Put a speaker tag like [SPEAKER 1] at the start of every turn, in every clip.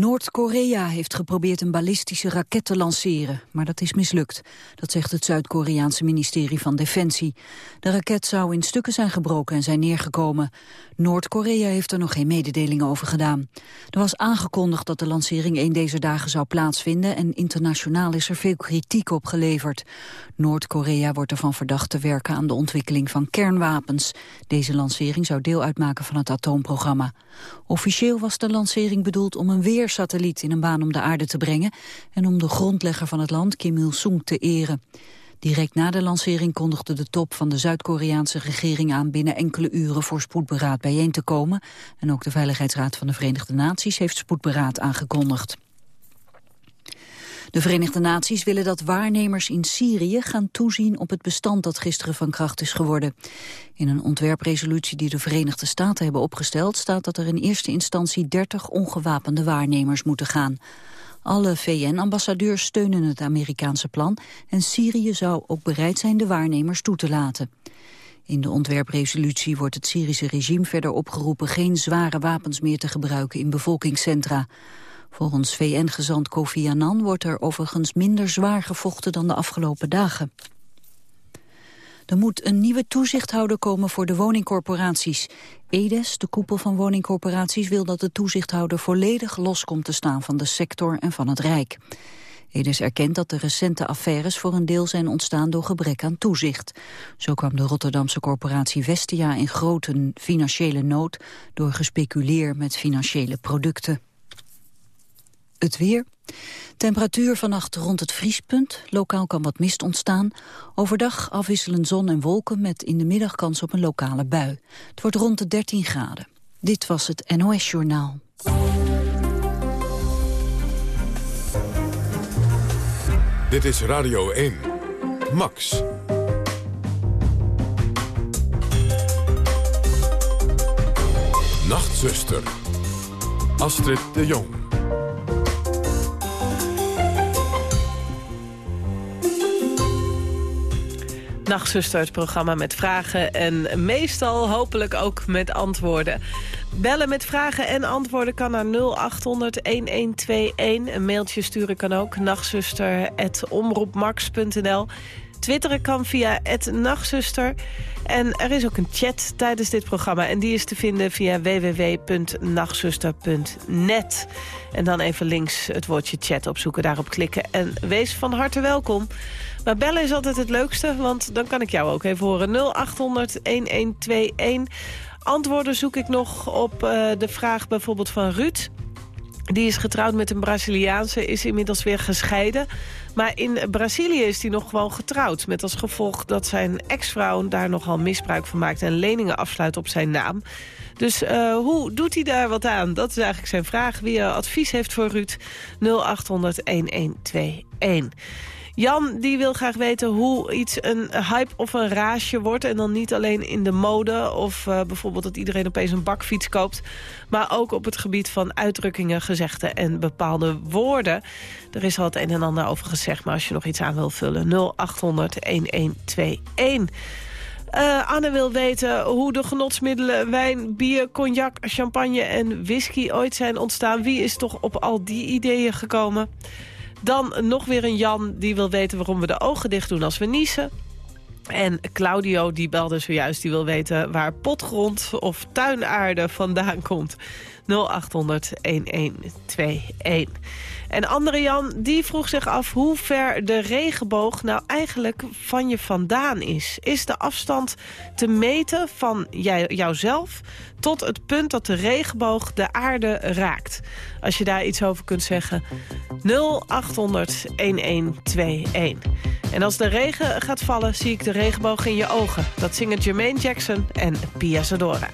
[SPEAKER 1] Noord-Korea heeft geprobeerd een ballistische raket te lanceren, maar dat is mislukt. Dat zegt het Zuid-Koreaanse ministerie van Defensie. De raket zou in stukken zijn gebroken en zijn neergekomen. Noord-Korea heeft er nog geen mededelingen over gedaan. Er was aangekondigd dat de lancering een deze dagen zou plaatsvinden en internationaal is er veel kritiek op geleverd. Noord-Korea wordt ervan verdacht te werken aan de ontwikkeling van kernwapens. Deze lancering zou deel uitmaken van het atoomprogramma. Officieel was de lancering bedoeld om een weersatelliet in een baan om de aarde te brengen en om de grondlegger van het land Kim Il-sung te eren. Direct na de lancering kondigde de top van de Zuid-Koreaanse regering aan binnen enkele uren voor spoedberaad bijeen te komen. En ook de Veiligheidsraad van de Verenigde Naties heeft spoedberaad aangekondigd. De Verenigde Naties willen dat waarnemers in Syrië gaan toezien op het bestand dat gisteren van kracht is geworden. In een ontwerpresolutie die de Verenigde Staten hebben opgesteld staat dat er in eerste instantie 30 ongewapende waarnemers moeten gaan. Alle VN-ambassadeurs steunen het Amerikaanse plan en Syrië zou ook bereid zijn de waarnemers toe te laten. In de ontwerpresolutie wordt het Syrische regime verder opgeroepen geen zware wapens meer te gebruiken in bevolkingscentra. Volgens VN-gezant Kofi Annan wordt er overigens minder zwaar gevochten dan de afgelopen dagen. Er moet een nieuwe toezichthouder komen voor de woningcorporaties. EDES, de koepel van woningcorporaties, wil dat de toezichthouder volledig los komt te staan van de sector en van het Rijk. EDES erkent dat de recente affaires voor een deel zijn ontstaan door gebrek aan toezicht. Zo kwam de Rotterdamse corporatie Vestia in grote financiële nood door gespeculeer met financiële producten. Het weer. Temperatuur vannacht rond het vriespunt. Lokaal kan wat mist ontstaan. Overdag afwisselen zon en wolken met in de middag kans op een lokale bui. Het wordt rond de 13 graden. Dit was het NOS Journaal.
[SPEAKER 2] Dit is Radio 1. Max. Nachtzuster. Astrid de Jong.
[SPEAKER 3] Nachtzuster, het programma met vragen en meestal hopelijk ook met antwoorden. Bellen met vragen en antwoorden kan naar 0800-1121. Een mailtje sturen kan ook, nachtzuster.omroepmax.nl. Twitteren kan via nachtzuster. En er is ook een chat tijdens dit programma. En die is te vinden via www.nachtzuster.net. En dan even links het woordje chat opzoeken, daarop klikken. En wees van harte welkom. Maar bellen is altijd het leukste, want dan kan ik jou ook even horen. 0800-1121. Antwoorden zoek ik nog op uh, de vraag bijvoorbeeld van Ruud. Die is getrouwd met een Braziliaanse, is inmiddels weer gescheiden. Maar in Brazilië is hij nog gewoon getrouwd. Met als gevolg dat zijn ex-vrouw daar nogal misbruik van maakt... en leningen afsluit op zijn naam. Dus uh, hoe doet hij daar wat aan? Dat is eigenlijk zijn vraag. Wie advies heeft voor Ruud, 0800 1121. Jan die wil graag weten hoe iets een hype of een raasje wordt. En dan niet alleen in de mode of uh, bijvoorbeeld dat iedereen opeens een bakfiets koopt. Maar ook op het gebied van uitdrukkingen, gezegden en bepaalde woorden. Er is al het een en ander over gezegd, maar als je nog iets aan wil vullen. 0800 1121. Uh, Anne wil weten hoe de genotsmiddelen wijn, bier, cognac, champagne en whisky ooit zijn ontstaan. Wie is toch op al die ideeën gekomen? Dan nog weer een Jan die wil weten waarom we de ogen dicht doen als we niezen. En Claudio die belde zojuist, die wil weten waar potgrond of tuinaarde vandaan komt. 0800 1121. En andere Jan, die vroeg zich af hoe ver de regenboog nou eigenlijk van je vandaan is. Is de afstand te meten van jij, jouzelf tot het punt dat de regenboog de aarde raakt? Als je daar iets over kunt zeggen, 0800 1121. En als de regen gaat vallen, zie ik de regenboog in je ogen. Dat zingen Jermaine Jackson en Pia Zadora.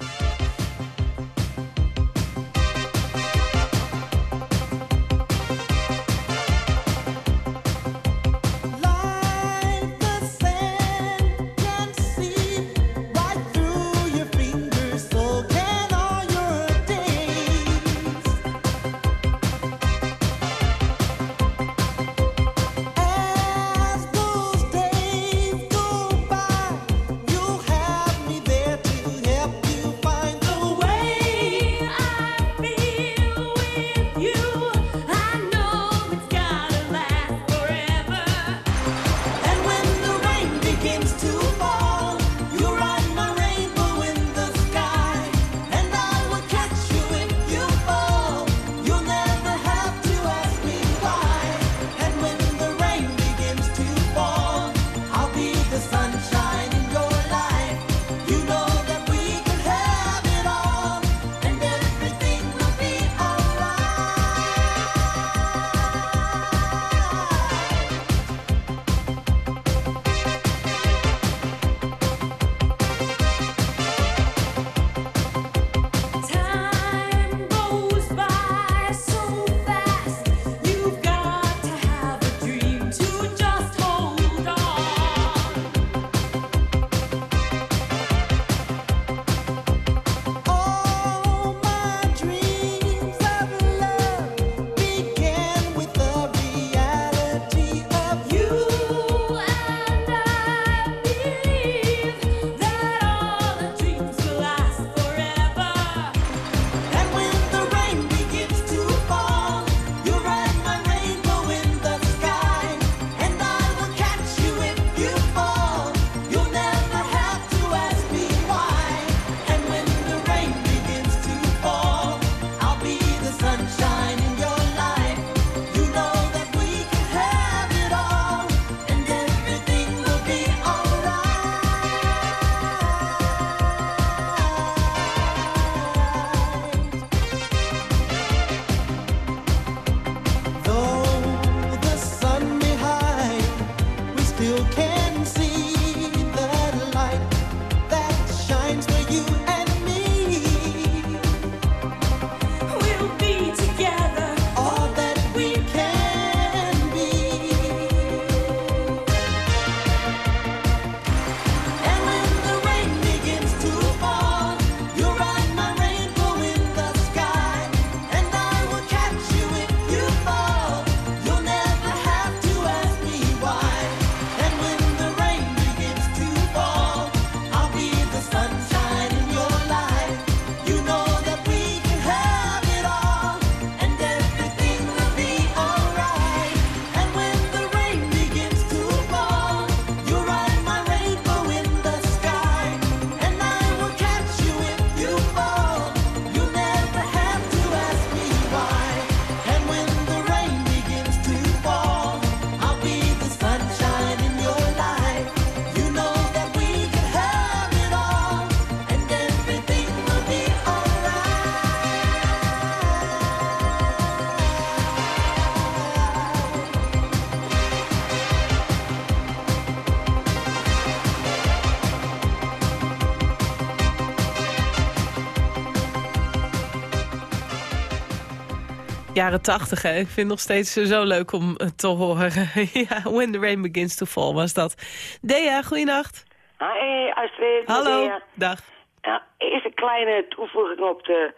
[SPEAKER 3] Jaren tachtig, hè? Ik vind het nog steeds zo leuk om eh, te horen. ja, When the Rain Begins to Fall was dat. Dea, goeienacht.
[SPEAKER 4] Hi Astrid.
[SPEAKER 3] Hallo,
[SPEAKER 4] Dea.
[SPEAKER 3] dag.
[SPEAKER 4] Ja, eerst een kleine toevoeging op de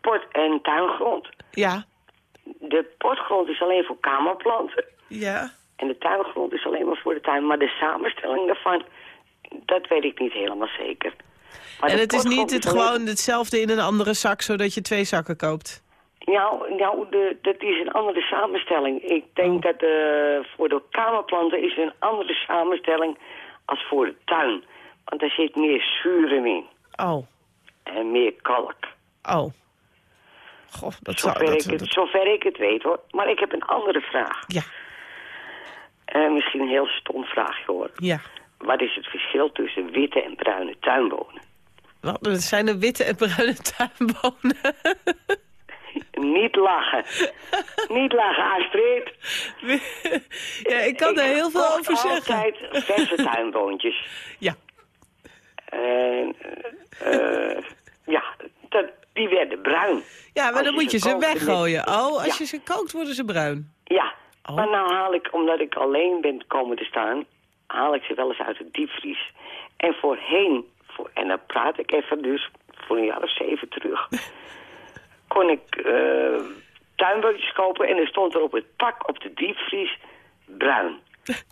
[SPEAKER 4] pot- en tuingrond.
[SPEAKER 3] Ja,
[SPEAKER 4] De potgrond is alleen voor kamerplanten.
[SPEAKER 3] ja.
[SPEAKER 4] En de tuingrond is alleen maar voor de tuin. Maar de samenstelling daarvan, dat weet ik niet helemaal zeker. Maar
[SPEAKER 3] En het is niet het
[SPEAKER 4] alleen-
[SPEAKER 3] gewoon hetzelfde in een andere zak, zodat je twee zakken koopt.
[SPEAKER 4] Nou, nou de, dat is een andere samenstelling. Ik denk
[SPEAKER 3] Oh.
[SPEAKER 4] dat eh, voor de kamerplanten is een andere samenstelling als voor de tuin. Want daar zit meer zuren in.
[SPEAKER 3] Oh,
[SPEAKER 4] En meer kalk.
[SPEAKER 3] oh. Goh, dat zou...
[SPEAKER 4] Zover,
[SPEAKER 3] Dat,
[SPEAKER 4] ik het,
[SPEAKER 3] dat-
[SPEAKER 4] zover ik het weet hoor. Maar ik heb een andere vraag.
[SPEAKER 3] ja,
[SPEAKER 4] Eh, misschien een heel stom vraagje hoor.
[SPEAKER 3] ja.
[SPEAKER 4] Wat is het verschil tussen witte en bruine tuinbonen?
[SPEAKER 3] Wat, zijn er witte en bruine tuinbonen.
[SPEAKER 4] Niet lachen. Niet lachen, Astrid.
[SPEAKER 3] ja, ik kan er heel veel over zeggen.
[SPEAKER 4] altijd verse tuinboontjes.
[SPEAKER 3] Ja,
[SPEAKER 4] En, eh, ja, dat, die werden bruin.
[SPEAKER 3] ja maar
[SPEAKER 4] Als
[SPEAKER 3] dan moet je ze weggooien. Oh, als
[SPEAKER 4] Ja.
[SPEAKER 3] je ze kookt worden ze bruin.
[SPEAKER 4] Ja,
[SPEAKER 3] Oh.
[SPEAKER 4] maar nou haal ik, omdat ik alleen ben komen te staan, haal ik ze wel eens uit de diepvries. En voorheen, voor, en dan praat ik even dus voor een jaar of zeven terug, kon ik eh tuinbootjes kopen en er stond er op het pak op de diepvries bruin.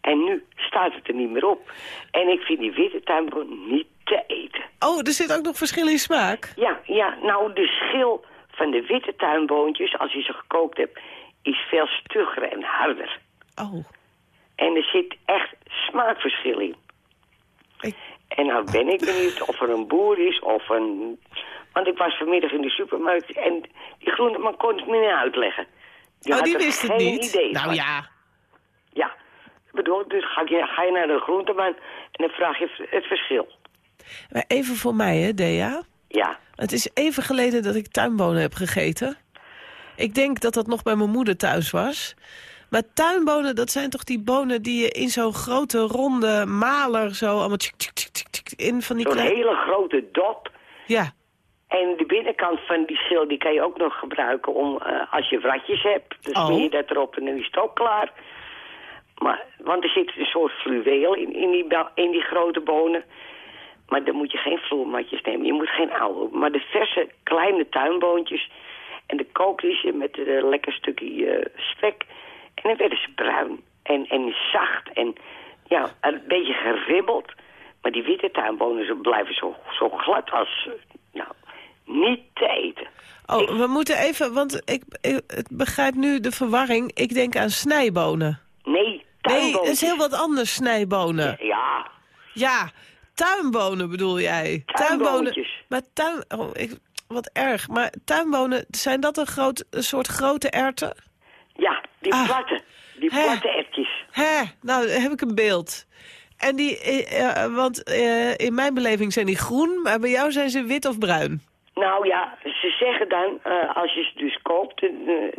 [SPEAKER 4] En nu staat het er niet meer op. En ik vind die witte tuinboon niet te eten.
[SPEAKER 3] Oh, er zit ook nog verschil in smaak.
[SPEAKER 4] Ja, ja, nou de schil van de witte tuinboontjes, als je ze gekookt hebt, is veel stugger en harder.
[SPEAKER 3] Oh,
[SPEAKER 4] En er zit echt smaakverschil in.
[SPEAKER 3] ik,
[SPEAKER 4] En nou ben ik benieuwd of er een boer is of een... Want ik was vanmiddag in de supermarkt en die groenteman kon het me niet uitleggen. Die
[SPEAKER 3] oh, die wist het niet.
[SPEAKER 4] idee
[SPEAKER 3] nou
[SPEAKER 4] van.
[SPEAKER 3] ja,
[SPEAKER 4] Ja, ik bedoel, dus ga je, ga je naar de groenteman en dan vraag je het verschil.
[SPEAKER 3] maar even voor mij hè, Dea.
[SPEAKER 4] Ja,
[SPEAKER 3] Het is even geleden dat ik tuinbonen heb gegeten. Ik denk dat dat nog bij mijn moeder thuis was. Maar tuinbonen, dat zijn toch die bonen die je in zo'n grote ronde maler zo allemaal tjik, tjik, tjik, tjik, tjik, in van die
[SPEAKER 4] zo'n
[SPEAKER 3] kleine...
[SPEAKER 4] hele grote dop.
[SPEAKER 3] Ja,
[SPEAKER 4] En de binnenkant van die schil die kan je ook nog gebruiken om, eh, als je wratjes hebt. Dan
[SPEAKER 3] Oh.
[SPEAKER 4] smeer je dat erop en dan is het ook klaar. Maar, want er zit een soort fluweel in, in, die, in die grote bonen. Maar dan moet je geen vloermatjes nemen. Je moet geen oude. Maar de verse kleine tuinboontjes. En de kookjes met een lekker stukje eh, spek. En dan werden ze bruin. En, en zacht. En ja, een beetje geribbeld. Maar die witte tuinbonen ze blijven zo, zo glad als... eh, nou, niet te eten.
[SPEAKER 3] Oh,
[SPEAKER 4] Ik-
[SPEAKER 3] we moeten even, want ik, ik, ik begrijp nu de verwarring. Ik denk aan snijbonen.
[SPEAKER 4] Nee,
[SPEAKER 3] Nee,
[SPEAKER 4] tuinboontjes.
[SPEAKER 3] dat is heel wat anders, snijbonen.
[SPEAKER 4] Ja,
[SPEAKER 3] Ja, tuinbonen bedoel jij.
[SPEAKER 4] Tuinboontjes.
[SPEAKER 3] Maar tuin... Oh, ik, wat erg. Maar tuinbonen, zijn dat een, groot, een soort grote erwten?
[SPEAKER 4] ja, die
[SPEAKER 3] Ah.
[SPEAKER 4] platte. Die
[SPEAKER 3] Hè.
[SPEAKER 4] platte ertjes.
[SPEAKER 3] Hè, nou heb ik een beeld. En die, eh, eh, want eh, in mijn beleving zijn die groen, maar bij jou zijn ze wit of bruin.
[SPEAKER 4] Nou ja, ze zeggen dan, eh, als je ze dus koopt, eh,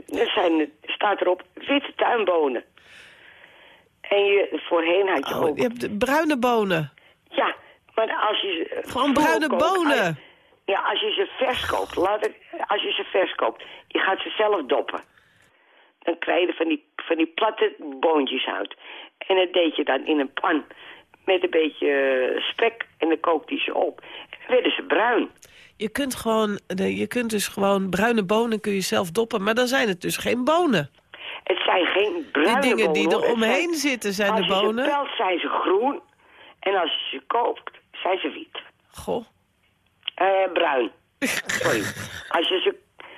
[SPEAKER 4] dan zijn het, staat erop witte tuinbonen. En je, voorheen had je
[SPEAKER 3] Oh,
[SPEAKER 4] ook...
[SPEAKER 3] je hebt bruine bonen.
[SPEAKER 4] Ja, maar als je ze... eh,
[SPEAKER 3] Gewoon bruine bonen.
[SPEAKER 4] als- ja, als je ze vers koopt, laat ik, als je ze vers koopt, je gaat ze zelf doppen. Dan krijg je er van die, van die platte boontjes uit. En dat deed je dan in een pan met een beetje spek en dan kookte je ze op. En dan werden ze bruin.
[SPEAKER 3] Je kunt, gewoon, de- je kunt dus gewoon bruine bonen kun je zelf doppen, maar dan zijn het dus geen bonen.
[SPEAKER 4] Het zijn geen bruine
[SPEAKER 3] Die dingen die
[SPEAKER 4] bonen,
[SPEAKER 3] er omheen
[SPEAKER 4] zijn-
[SPEAKER 3] zitten zijn
[SPEAKER 4] als
[SPEAKER 3] de
[SPEAKER 4] je ze
[SPEAKER 3] bonen.
[SPEAKER 4] pelt zijn ze groen en als je ze koopt zijn ze wit.
[SPEAKER 3] Goh.
[SPEAKER 4] Eh, bruin. Sorry. Als je ze,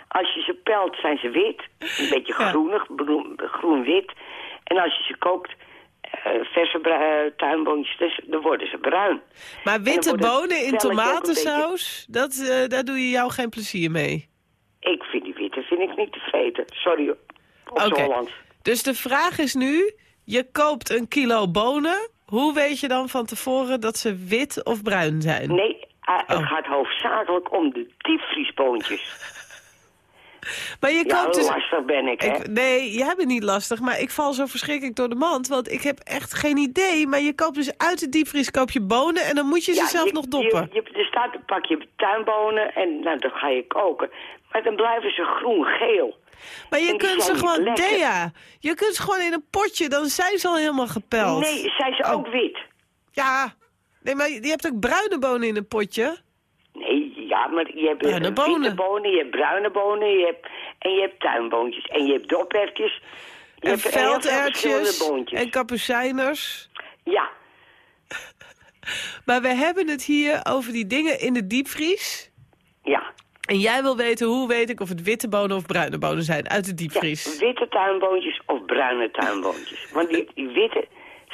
[SPEAKER 4] als je ze pelt, zijn ze wit. Een beetje
[SPEAKER 3] Ja.
[SPEAKER 4] groenig, groen- groen-wit. En als je ze kookt, verse bru- eh, tuinboontjes, dus, dan worden ze bruin.
[SPEAKER 3] Maar witte bonen in tomatensaus, dat, eh, daar doe je jou geen plezier mee.
[SPEAKER 4] Ik vind die witte vind ik niet te vreten. Sorry, op.
[SPEAKER 3] Dus de vraag is nu, je koopt een kilo bonen. Hoe weet je dan van tevoren dat ze wit of bruin zijn?
[SPEAKER 4] Nee, eh, het
[SPEAKER 3] Oh.
[SPEAKER 4] gaat hoofdzakelijk om de diepvriesboontjes.
[SPEAKER 3] Maar je
[SPEAKER 4] Ja,
[SPEAKER 3] koopt dus...
[SPEAKER 4] lastig ben ik, hè?
[SPEAKER 3] Ik, nee, jij bent niet lastig, maar ik val zo verschrikkelijk door de mand. Want ik heb echt geen idee. Maar je koopt dus uit de diepvries koop je bonen en dan moet je ze
[SPEAKER 4] Ja,
[SPEAKER 3] zelf
[SPEAKER 4] je-
[SPEAKER 3] nog doppen.
[SPEAKER 4] Je, je, er staat een pakje tuinbonen en nou, dan ga je koken. Maar dan blijven ze groen-geel.
[SPEAKER 3] maar je kunt ze gewoon,
[SPEAKER 4] lekker.
[SPEAKER 3] Dea, je kunt ze gewoon in een potje, dan zijn ze al helemaal gepeld.
[SPEAKER 4] Nee, zijn ze
[SPEAKER 3] Oh.
[SPEAKER 4] ook wit?
[SPEAKER 3] Ja, nee, maar je hebt ook bruine bonen in een potje.
[SPEAKER 4] Ja, maar je hebt
[SPEAKER 3] Bruine bonen.
[SPEAKER 4] witte bonen, je hebt bruine bonen, je hebt, en je hebt tuinboontjes. En je hebt doperwtjes. Je
[SPEAKER 3] En
[SPEAKER 4] hebt boontjes.
[SPEAKER 3] en kapucijners.
[SPEAKER 4] Ja,
[SPEAKER 3] Maar we hebben het hier over die dingen in de diepvries.
[SPEAKER 4] ja.
[SPEAKER 3] En jij wil weten, hoe weet ik of het witte bonen of bruine bonen zijn uit de
[SPEAKER 4] ja.
[SPEAKER 3] diepvries?
[SPEAKER 4] Witte tuinboontjes of bruine tuinboontjes. Want die, die witte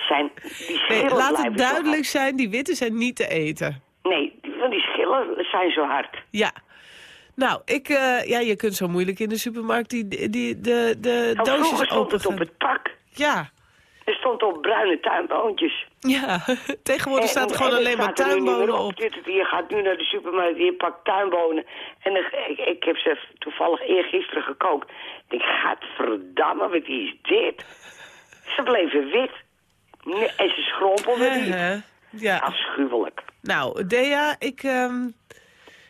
[SPEAKER 4] zijn... Die
[SPEAKER 3] Nee, laat het duidelijk zijn, die witte zijn niet te eten.
[SPEAKER 4] Nee, want die zijn zo hard.
[SPEAKER 3] Ja. Nou, ik, eh, ja, je kunt zo moeilijk in de supermarkt die, die, de, de
[SPEAKER 4] Nou, vroeger
[SPEAKER 3] doosjes
[SPEAKER 4] stond het op het pak.
[SPEAKER 3] Ja,
[SPEAKER 4] Er stond op bruine tuinboontjes.
[SPEAKER 3] ja. Tegenwoordig staat er gewoon
[SPEAKER 4] en
[SPEAKER 3] alleen maar tuinbonen op.
[SPEAKER 4] Je gaat nu naar de supermarkt, je pakt tuinbonen. En dan, ik, ik heb ze toevallig eergisteren gekookt. Ik denk, gadverdamme, wat is dit? Ze bleven wit. En ze schrompelden niet.
[SPEAKER 3] Ja.
[SPEAKER 4] Afschuwelijk.
[SPEAKER 3] Nou, Dea, ik, ehm,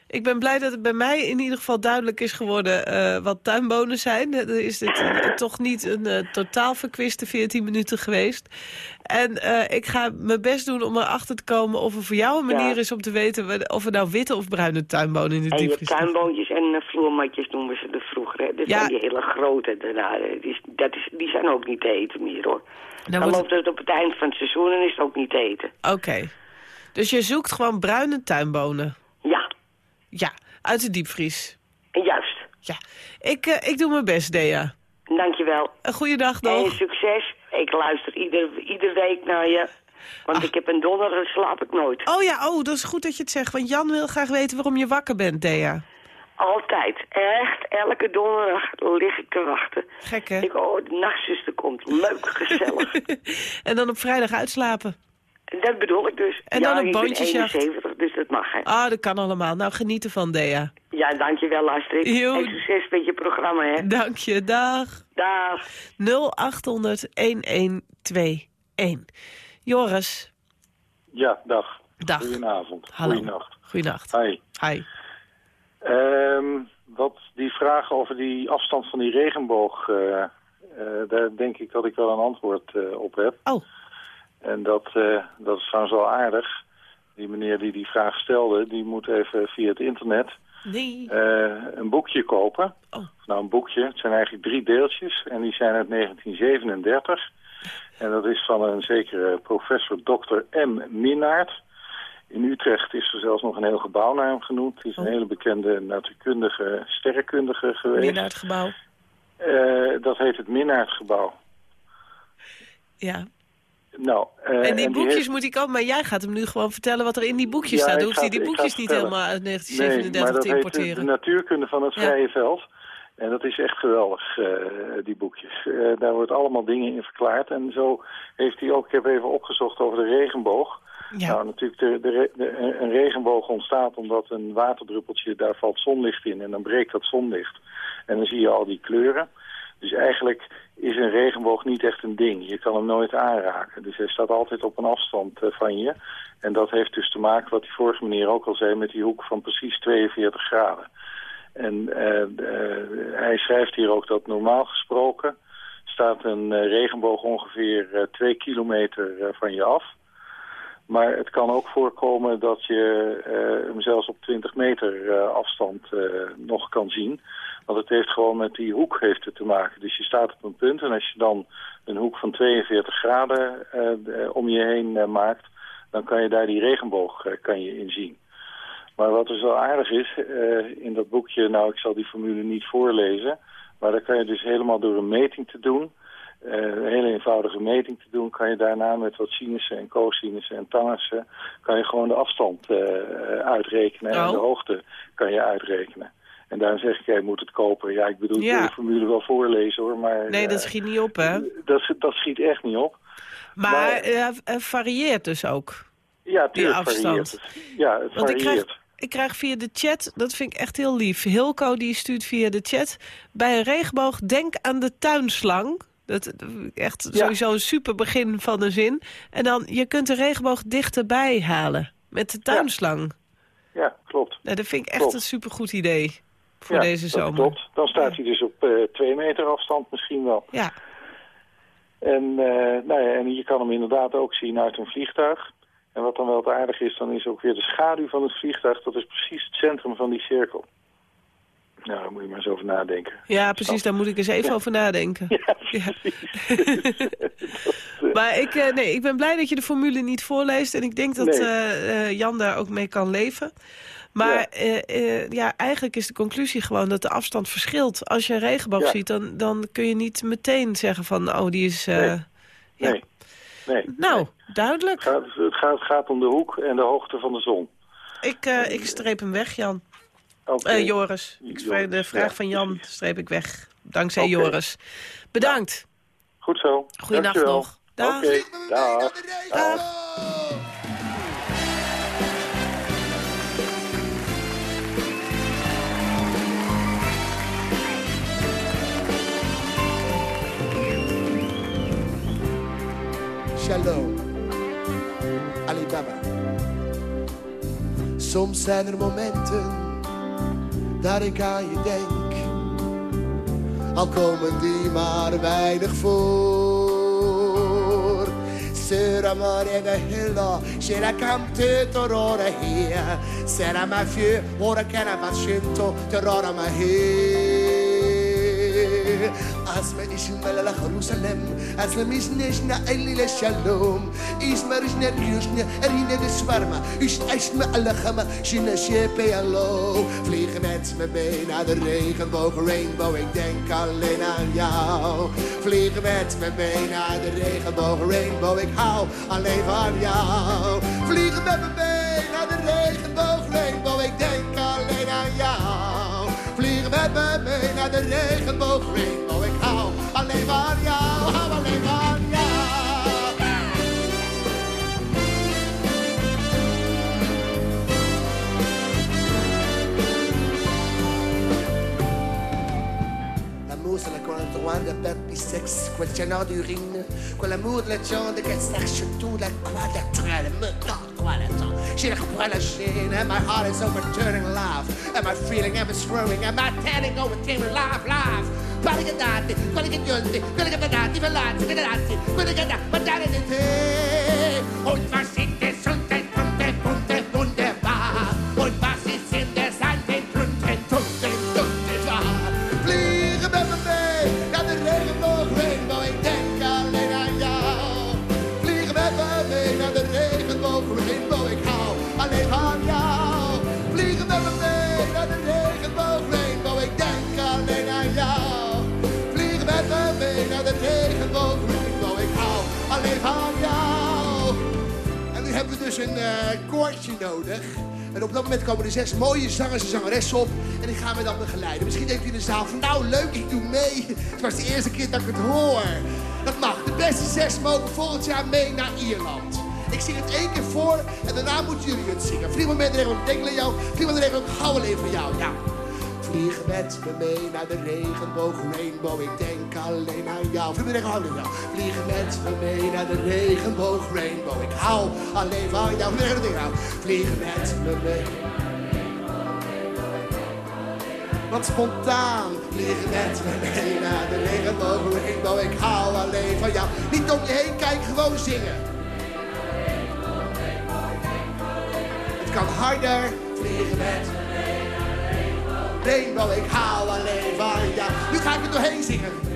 [SPEAKER 3] ik ben blij dat het bij mij in ieder geval duidelijk is geworden eh, wat tuinbonen zijn. Er is dit eh, toch niet een eh, totaal verkwiste 14 minuten geweest. En eh, ik ga mijn best doen om erachter te komen of er voor jou een manier
[SPEAKER 4] Ja.
[SPEAKER 3] is om te weten of er nou witte of bruine tuinbonen in de
[SPEAKER 4] En je hebt
[SPEAKER 3] diepvries
[SPEAKER 4] tuinboontjes en vloermatjes noemen ze er vroeger. Hè. Dat
[SPEAKER 3] Ja.
[SPEAKER 4] zijn die hele grote. Daarna, eh, die, dat is, die zijn ook niet te eten meer hoor.
[SPEAKER 3] Dan
[SPEAKER 4] Dan, loopt het op het eind van het seizoen en is het ook niet te eten.
[SPEAKER 3] Oké. Dus je zoekt gewoon bruine tuinbonen.
[SPEAKER 4] Ja,
[SPEAKER 3] Ja, uit de diepvries.
[SPEAKER 4] en juist.
[SPEAKER 3] Ja. Ik, eh, ik doe mijn best, Dea.
[SPEAKER 4] Dankjewel.
[SPEAKER 3] Een goede dag
[SPEAKER 4] En
[SPEAKER 3] nog.
[SPEAKER 4] succes. Ik luister ieder, iedere week naar je. Want ik heb een donderdag slaap ik nooit.
[SPEAKER 3] Oh ja, oh, dat is goed dat je het zegt. Want Jan wil graag weten waarom je wakker bent, Dea.
[SPEAKER 4] Altijd. Echt, elke donderdag lig ik te wachten.
[SPEAKER 3] Gek, hè?
[SPEAKER 4] Ik, oh, de nachtzuster komt. Leuk, gezellig.
[SPEAKER 3] en dan op vrijdag uitslapen.
[SPEAKER 4] dat bedoel ik dus.
[SPEAKER 3] En
[SPEAKER 4] ja,
[SPEAKER 3] dan een
[SPEAKER 4] ik ben
[SPEAKER 3] boontjesjacht.
[SPEAKER 4] 71, dus dat mag. Hè.
[SPEAKER 3] Ah, dat kan allemaal. Nou, geniet ervan, Dea.
[SPEAKER 4] Ja, dankjewel Astrid.
[SPEAKER 3] Jo.
[SPEAKER 4] En succes met je programma, hè.
[SPEAKER 3] Dank je, dag.
[SPEAKER 4] Dag.
[SPEAKER 3] 0800-1121. Joris,
[SPEAKER 5] Ja, dag.
[SPEAKER 3] Dag.
[SPEAKER 5] Goedenavond.
[SPEAKER 3] hallo.
[SPEAKER 5] Goedenacht.
[SPEAKER 3] Goeienacht.
[SPEAKER 5] Hi.
[SPEAKER 3] Hi.
[SPEAKER 5] Ehm, wat die vraag over die afstand van die regenboog, eh, eh, daar denk ik dat ik wel een antwoord eh, op heb.
[SPEAKER 3] Oh,
[SPEAKER 5] En dat, dat is trouwens wel aardig. Die meneer die die vraag stelde, die moet even via het internet
[SPEAKER 3] nee.
[SPEAKER 5] een boekje kopen.
[SPEAKER 3] Oh.
[SPEAKER 5] Nou, een boekje. Het zijn eigenlijk drie deeltjes en die zijn uit 1937. En dat is van een zekere professor Dr. M. Minnaert. In Utrecht is er zelfs nog een heel gebouw naar hem genoemd. Hij is een
[SPEAKER 3] Oh.
[SPEAKER 5] hele bekende natuurkundige, sterrenkundige geweest.
[SPEAKER 3] Weer naar het gebouw.
[SPEAKER 5] Eh, dat heet het Minnaertgebouw.
[SPEAKER 3] Ja.
[SPEAKER 5] Nou, eh,
[SPEAKER 3] En die boekjes
[SPEAKER 5] heeft-
[SPEAKER 3] moet hij kopen, maar jij gaat hem nu gewoon vertellen wat er in die boekjes
[SPEAKER 5] Ja,
[SPEAKER 3] staat.
[SPEAKER 5] ik
[SPEAKER 3] Dan hoeft hij die
[SPEAKER 5] ik
[SPEAKER 3] boekjes niet helemaal uit
[SPEAKER 5] Nee,
[SPEAKER 3] 1937
[SPEAKER 5] maar dat
[SPEAKER 3] te importeren.
[SPEAKER 5] de, de natuurkunde van het
[SPEAKER 3] Ja.
[SPEAKER 5] vrije veld. En dat is echt geweldig, eh, die boekjes. Daar wordt allemaal dingen in verklaard. En zo heeft hij ook, ik heb even opgezocht over de regenboog.
[SPEAKER 3] Ja.
[SPEAKER 5] Nou, natuurlijk, de, de, een regenboog ontstaat omdat een waterdruppeltje, daar valt zonlicht in. En dan breekt dat zonlicht. En dan zie je al die kleuren. Dus eigenlijk is een regenboog niet echt een ding. Je kan hem nooit aanraken. Dus hij staat altijd op een afstand eh, van je. En dat heeft dus te maken, wat die vorige meneer ook al zei, met die hoek van precies 42 graden. En eh, eh, hij schrijft hier ook dat normaal gesproken staat een regenboog ongeveer eh, twee kilometer van je af. Maar het kan ook voorkomen dat je eh, hem zelfs op 20 meter eh, afstand eh, nog kan zien. Want het heeft gewoon met die hoek heeft het te maken. Dus je staat op een punt en als je dan een hoek van 42 graden om je heen maakt... dan kan je daar die regenboog kan je in zien. Maar wat dus wel aardig is, in dat boekje, nou ik zal die formule niet voorlezen... maar daar kan je dus helemaal door een meting te doen... eh, een hele eenvoudige meting te doen, kan je daarna met wat sinussen en cosinussen en tangensen... kan je gewoon de afstand eh, uitrekenen en
[SPEAKER 3] Oh.
[SPEAKER 5] de hoogte kan je uitrekenen. En daarom zeg ik, jij moet het kopen. Ja, ik bedoel, ik
[SPEAKER 3] Ja.
[SPEAKER 5] wil de formule wel voorlezen hoor, maar...
[SPEAKER 3] Nee, dat
[SPEAKER 5] eh,
[SPEAKER 3] schiet niet op, hè?
[SPEAKER 5] dat, dat schiet echt niet op.
[SPEAKER 3] Maar
[SPEAKER 5] maar-
[SPEAKER 3] eh, het varieert dus ook.
[SPEAKER 5] Ja, tuurlijk
[SPEAKER 3] afstand.
[SPEAKER 5] varieert het. Ja, het
[SPEAKER 3] Want ik
[SPEAKER 5] varieert.
[SPEAKER 3] krijg ik krijg via de chat, dat vind ik echt heel lief. Hilco die stuurt via de chat. Bij een regenboog, denk aan de tuinslang. Dat echt sowieso een super begin van de zin. En dan, je kunt de regenboog dichterbij halen. Met de tuinslang.
[SPEAKER 5] Ja, klopt.
[SPEAKER 3] Nou, dat vind ik echt een supergoed idee. Voor deze zomer.
[SPEAKER 5] klopt. Dan staat hij dus op uh, twee meter afstand misschien wel.
[SPEAKER 3] Ja.
[SPEAKER 5] En, uh, nou ja, en je kan hem inderdaad ook zien uit een vliegtuig. En wat dan wel het aardig is, dan is ook weer de schaduw van het vliegtuig... dat is precies het centrum van die cirkel. Nou, daar moet je maar eens over nadenken.
[SPEAKER 3] Ja, precies, daar moet ik eens even over nadenken.
[SPEAKER 5] Ja,
[SPEAKER 3] maar ik, uh, nee, ik ben blij dat je de formule niet voorleest. En ik denk dat nee. uh, Jan daar ook mee kan leven. Maar ja. ja. eigenlijk is de conclusie gewoon dat de afstand verschilt. Als je een regenboog ja. ziet, dan, dan kun je niet meteen zeggen van... oh, die is...
[SPEAKER 5] nee. nee. Nee.
[SPEAKER 3] Nou,
[SPEAKER 5] nee.
[SPEAKER 3] duidelijk.
[SPEAKER 5] Het gaat, het, gaat, gaat om de hoek en de hoogte van de zon.
[SPEAKER 3] Ik, ik streep hem weg, Jan.
[SPEAKER 5] Okay.
[SPEAKER 3] Uh, Joris. Ik, de vraag ja, van Jan streep ik weg. Dankzij okay. Joris. Bedankt.
[SPEAKER 5] Ja. Goed zo.
[SPEAKER 3] Goeienacht nog.
[SPEAKER 5] Dag. Okay. dag.
[SPEAKER 3] dag.
[SPEAKER 6] Shalom. Alibaba. Soms zijn er momenten dat ik aan je denk. Al komen die maar weinig voor. Sera morena hilla, c'era cante torora hia. Sera ma fieu, ora che era vaccinto, torora ma hia. Asma ishmel la Jerusalem, asma misneshna eli le shalom. Isma rishne ryushne, erine de zwarma. Is eisme alle gama, shina shepe allo. Vliegen met me mee naar de regenboog, rainbow, ik denk alleen aan jou. Vliegen met me mee naar de regenboog, rainbow, ik hou alleen van jou. Vliegen met me mee naar de regenboog, rainbow, ik denk alleen aan jou. Met me mee naar de regenboog, rainbow, ik hou alleen van jou, hou alleen van l'eau sur la coin de pâte pis sexe, questionnaire d'urine, quoi l'amour de la chante, qu'elle sache tout, la quadratrale, me quadratrale. She like what a sheen, and my heart is overturning life, and my feeling am swirling, and my tanning overturning life, life. Quelli che dati, quelli che giunti, quelli che pedati, velati, venerati, quelli che dati, mandare di te, ogni faccia nodig. En op dat moment komen er zes mooie zangers en zangeressen op. En ik ga me dan begeleiden. Misschien denkt u in de zaal van nou leuk, ik doe mee. Het was de eerste keer dat ik het hoor. Dat mag. De beste zes mogen volgend jaar mee naar Ierland. Ik zing het één keer voor en daarna moeten jullie het zingen. Vlieg met regel, denk aan jou. Vlieg met regel, alleen van jou. Ja. Vlieg met me mee naar de regenboog, rainbow, ik denk alleen aan jou. Vlieg met. Vlieg met me mee naar de regenboog, rainbow, ik hou alleen van jou. Vlieg met Vlieg me mee. Wat spontaan, vlieg met me mee naar de regenboog, rainbow, ik hou alleen van jou. Niet om je heen kijken, gewoon zingen. Het kan harder, vliegen met me rainbow, ik hou alleen van jou. Nu ga ik er doorheen zingen.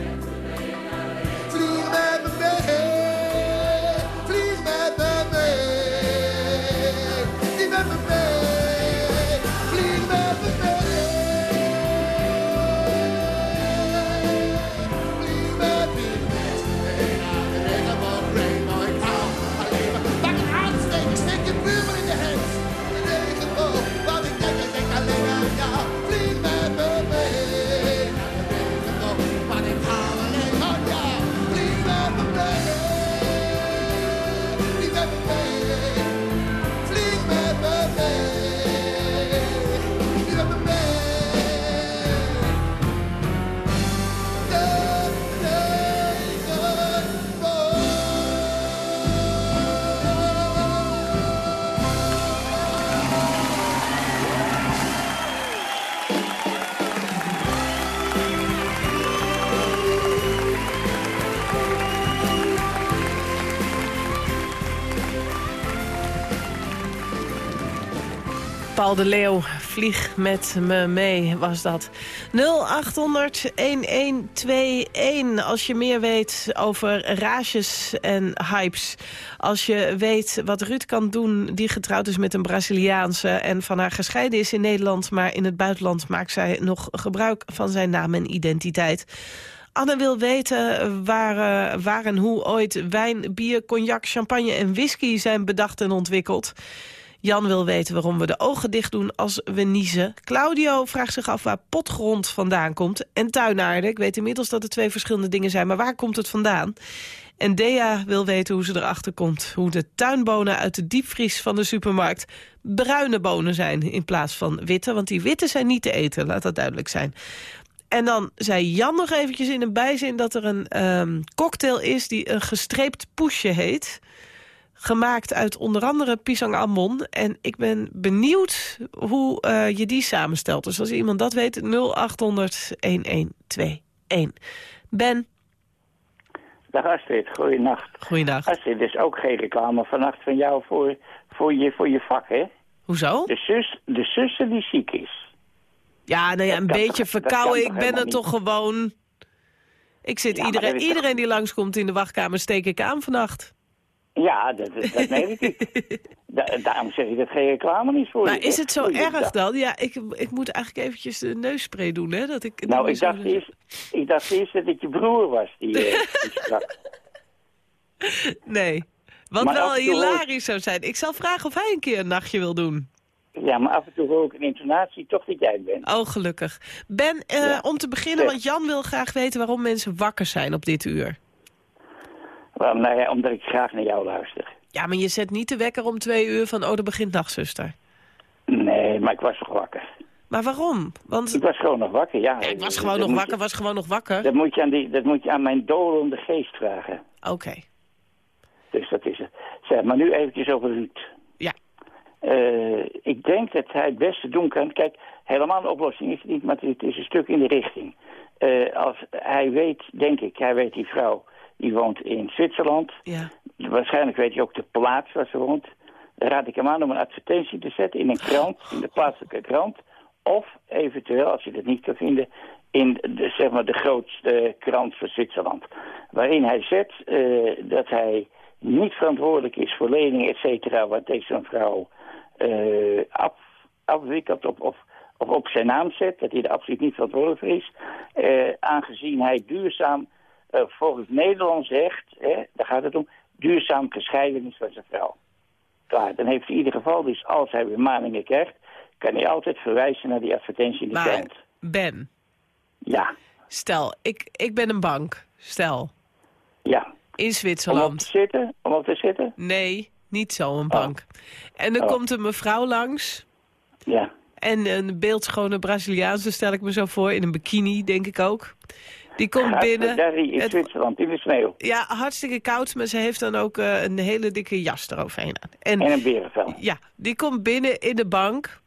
[SPEAKER 3] Paul de Leeuw, vlieg met me mee, was dat. 0800-1121. Als je meer weet over rages en hypes. Als je weet wat Ruud kan doen, die getrouwd is met een Braziliaanse... en van haar gescheiden is in Nederland... maar in het buitenland maakt zij nog gebruik van zijn naam en identiteit. Anne wil weten waar, eh, waar en hoe ooit wijn, bier, cognac, champagne en whisky zijn bedacht en ontwikkeld. Jan wil weten waarom we de ogen dicht doen als we niezen. Claudio vraagt zich af waar potgrond vandaan komt. En tuinaarden. Ik weet inmiddels dat het twee verschillende dingen zijn. Maar waar komt het vandaan? En Dea wil weten hoe ze erachter komt. Hoe de tuinbonen uit de diepvries van de supermarkt bruine bonen zijn in plaats van witte. Want die witte zijn niet te eten, laat dat duidelijk zijn. En dan zei Jan nog eventjes in een bijzin dat er een ehm, cocktail is die een gestreept poesje heet gemaakt uit onder andere pisang amon. En ik ben benieuwd hoe uh, je die samenstelt. Dus als iemand dat weet, 0800 1121. Ben.
[SPEAKER 7] Dag Astrid, goeienacht.
[SPEAKER 3] Goeiedag.
[SPEAKER 7] Astrid, is ook geen reclame vannacht van jou voor, voor, je, voor je vak, hè?
[SPEAKER 3] Hoezo?
[SPEAKER 7] De, zus, de zuster die ziek is.
[SPEAKER 3] Ja, nou ja, een
[SPEAKER 7] Dat
[SPEAKER 3] beetje verkouden. Ik ben er toch gewoon... Ik zit
[SPEAKER 7] Ja,
[SPEAKER 3] iedereen, iedereen die langskomt in de wachtkamer steek ik aan vannacht.
[SPEAKER 7] Ja, dat, dat weet ik. Da- daarom zeg ik dat geen reclame is voor je.
[SPEAKER 3] Maar is het zo erg dan? Ja, ik, ik moet eigenlijk eventjes de neusspray doen, hè? Dat ik,
[SPEAKER 7] Nou, ik dacht, eerst, ik dacht eerst dat het je broer was die, eh, die.
[SPEAKER 3] Nee. Wat
[SPEAKER 7] Maar
[SPEAKER 3] wel hilarisch zou zijn. Ik zal vragen of hij een keer een nachtje wil doen.
[SPEAKER 7] Ja, maar af en toe hoor ik een intonatie toch dat jij bent.
[SPEAKER 3] Oh, gelukkig. Ben, eh,
[SPEAKER 7] Ja.
[SPEAKER 3] om te beginnen, want Jan wil graag weten waarom mensen wakker zijn op dit uur.
[SPEAKER 7] Nou ja, omdat ik graag naar jou luister.
[SPEAKER 3] Ja, maar je zet niet de wekker om twee uur van, oh, er begint nachtzuster.
[SPEAKER 7] Nee, maar ik was nog wakker.
[SPEAKER 3] Maar waarom? Want
[SPEAKER 7] Ik was gewoon nog wakker, ja.
[SPEAKER 3] ik was
[SPEAKER 7] Dat
[SPEAKER 3] gewoon nog wakker,
[SPEAKER 7] je-
[SPEAKER 3] was gewoon nog wakker.
[SPEAKER 7] Dat moet, je aan die, dat moet je aan mijn dolende geest vragen.
[SPEAKER 3] Oké,
[SPEAKER 7] Dus dat is het. Zeg, maar nu eventjes over Ruud.
[SPEAKER 3] ja.
[SPEAKER 7] Eh, ik denk dat hij het beste doen kan. Kijk, helemaal een oplossing is het niet, maar het is een stuk in de richting. Eh, als hij weet, denk ik, hij weet die vrouw, die woont in Zwitserland.
[SPEAKER 3] Ja.
[SPEAKER 7] Waarschijnlijk weet hij ook de plaats waar ze woont. Dan raad ik hem aan om een advertentie te zetten in een krant, in de plaatselijke krant. Of eventueel, als je dat niet kan vinden, in de, zeg maar de grootste krant van Zwitserland. Waarin hij zet eh, dat hij niet verantwoordelijk is voor leningen, et cetera, wat deze mevrouw eh, af, afwikkelt of, of, of op zijn naam zet. Dat hij er absoluut niet verantwoordelijk voor is. Eh, aangezien hij duurzaam, eh, volgens Nederlands recht, hè, daar gaat het om, duurzaam gescheiden is van zijn vrouw. Klaar, dan heeft hij in ieder geval, dus als hij bemaningen krijgt, kan hij altijd verwijzen naar die advertentie in de
[SPEAKER 3] Maar. Ben,
[SPEAKER 7] Ja,
[SPEAKER 3] stel, ik, ik ben een bank. Stel,
[SPEAKER 7] ja.
[SPEAKER 3] in
[SPEAKER 7] Om op te
[SPEAKER 3] Zwitserland.
[SPEAKER 7] zitten, om op te zitten,
[SPEAKER 3] Nee, niet zo een bank. En dan
[SPEAKER 7] Oh.
[SPEAKER 3] komt een mevrouw langs...
[SPEAKER 7] ja.
[SPEAKER 3] En een beeldschone Braziliaanse, stel ik me zo voor, in een bikini, denk ik ook. Die komt binnen.
[SPEAKER 7] Daar in
[SPEAKER 3] Het-
[SPEAKER 7] Zwitserland, in de sneeuw.
[SPEAKER 3] Ja, hartstikke koud, maar ze heeft dan ook eh, een hele dikke jas eroverheen aan. En
[SPEAKER 7] En een berenvel.
[SPEAKER 3] ja, die komt binnen in de bank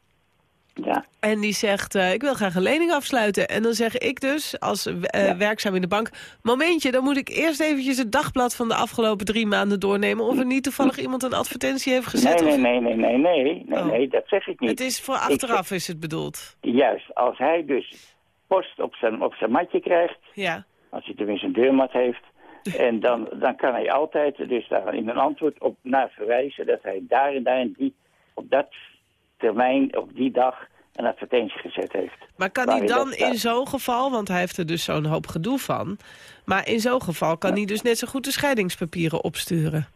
[SPEAKER 7] Ja.
[SPEAKER 3] en die zegt, eh, ik wil graag een lening afsluiten. En dan zeg ik dus, als eh,
[SPEAKER 7] Ja.
[SPEAKER 3] werkzaam in de bank, momentje, dan moet ik eerst eventjes het dagblad van de afgelopen drie maanden doornemen. Of er niet toevallig iemand een advertentie heeft gezet.
[SPEAKER 7] Nee,
[SPEAKER 3] of-
[SPEAKER 7] nee, nee, nee, nee, nee, nee,
[SPEAKER 3] Oh.
[SPEAKER 7] nee, dat zeg ik niet.
[SPEAKER 3] Het is voor achteraf, is het bedoeld.
[SPEAKER 7] Juist, als hij dus post op zijn, op zijn matje krijgt,
[SPEAKER 3] Ja.
[SPEAKER 7] als hij tenminste een deurmat heeft, en dan, dan kan hij altijd dus daar in een antwoord op naar verwijzen dat hij daar en daar en die, op dat termijn, op die dag, een advertentie gezet heeft.
[SPEAKER 3] Maar kan hij dan in zo'n geval, want hij heeft er dus zo'n hoop gedoe van... maar in zo'n geval kan hij dus net zo goed de scheidingspapieren opsturen.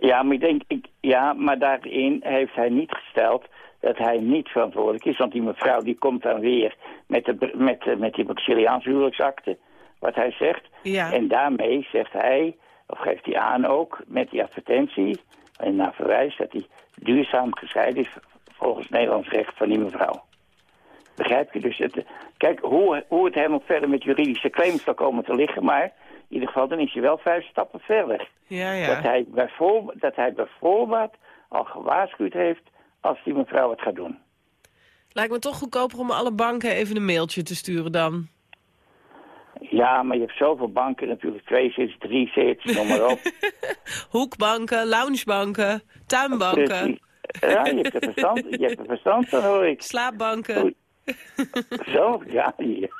[SPEAKER 7] Ja, maar ik denk, ik, ja, maar daarin heeft hij niet gesteld dat hij niet verantwoordelijk is. Want die mevrouw die komt dan weer met, de, met, de- met die Braziliaanse huwelijksakte, wat hij zegt.
[SPEAKER 3] Ja.
[SPEAKER 7] En daarmee zegt hij, of geeft hij aan ook, met die advertentie, en naar verwijs dat hij duurzaam gescheiden is volgens Nederlands recht van die mevrouw. Begrijp je? Dus het, kijk, hoe, hoe het helemaal verder met juridische claims zal komen te liggen, maar in ieder geval dan is hij wel vijf stappen verder.
[SPEAKER 3] Ja,
[SPEAKER 7] Dat,
[SPEAKER 3] ja.
[SPEAKER 7] hij bijvoorbeeld, dat hij bijvoorbeeld al gewaarschuwd heeft als die mevrouw het gaat doen.
[SPEAKER 3] Lijkt me toch goedkoper om alle banken even een mailtje te sturen dan.
[SPEAKER 7] Ja, maar je hebt zoveel banken natuurlijk. Twee zits, drie zits, noem maar op.
[SPEAKER 3] Hoekbanken, loungebanken, tuinbanken.
[SPEAKER 7] Precies. Ja, je hebt er verstand, je hebt er verstand van, hoor ik.
[SPEAKER 3] Slaapbanken.
[SPEAKER 7] Zo, ja. hier.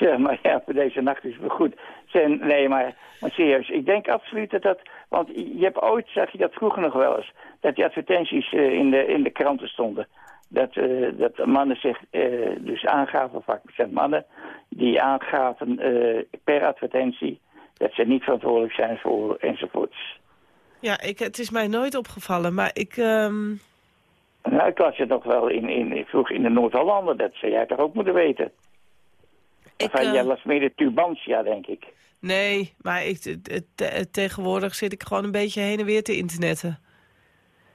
[SPEAKER 7] Zeg maar, ja, voor deze nacht is het wel goed. Zeg, nee, maar, maar serieus, ik denk absoluut dat dat... Want je hebt ooit, zag je dat vroeger nog wel eens... dat die advertenties eh, in, de, in de kranten stonden. Dat, eh, dat mannen zich eh, dus aangaven, vaak zijn mannen... die aangaven per advertentie... dat ze niet verantwoordelijk zijn voor enzovoorts.
[SPEAKER 3] Ja, ik, het is mij nooit opgevallen, maar ik... ehm,
[SPEAKER 7] Nou, ik las het nog wel in, in, vroeg in de Noord-Hollanden. Dat zou jij toch ook moeten weten?
[SPEAKER 3] ik
[SPEAKER 7] Enfin, jij las meer de Tubantia, denk ik.
[SPEAKER 3] Nee, maar ik, het- het- het- tegenwoordig zit ik gewoon een beetje heen en weer te internetten.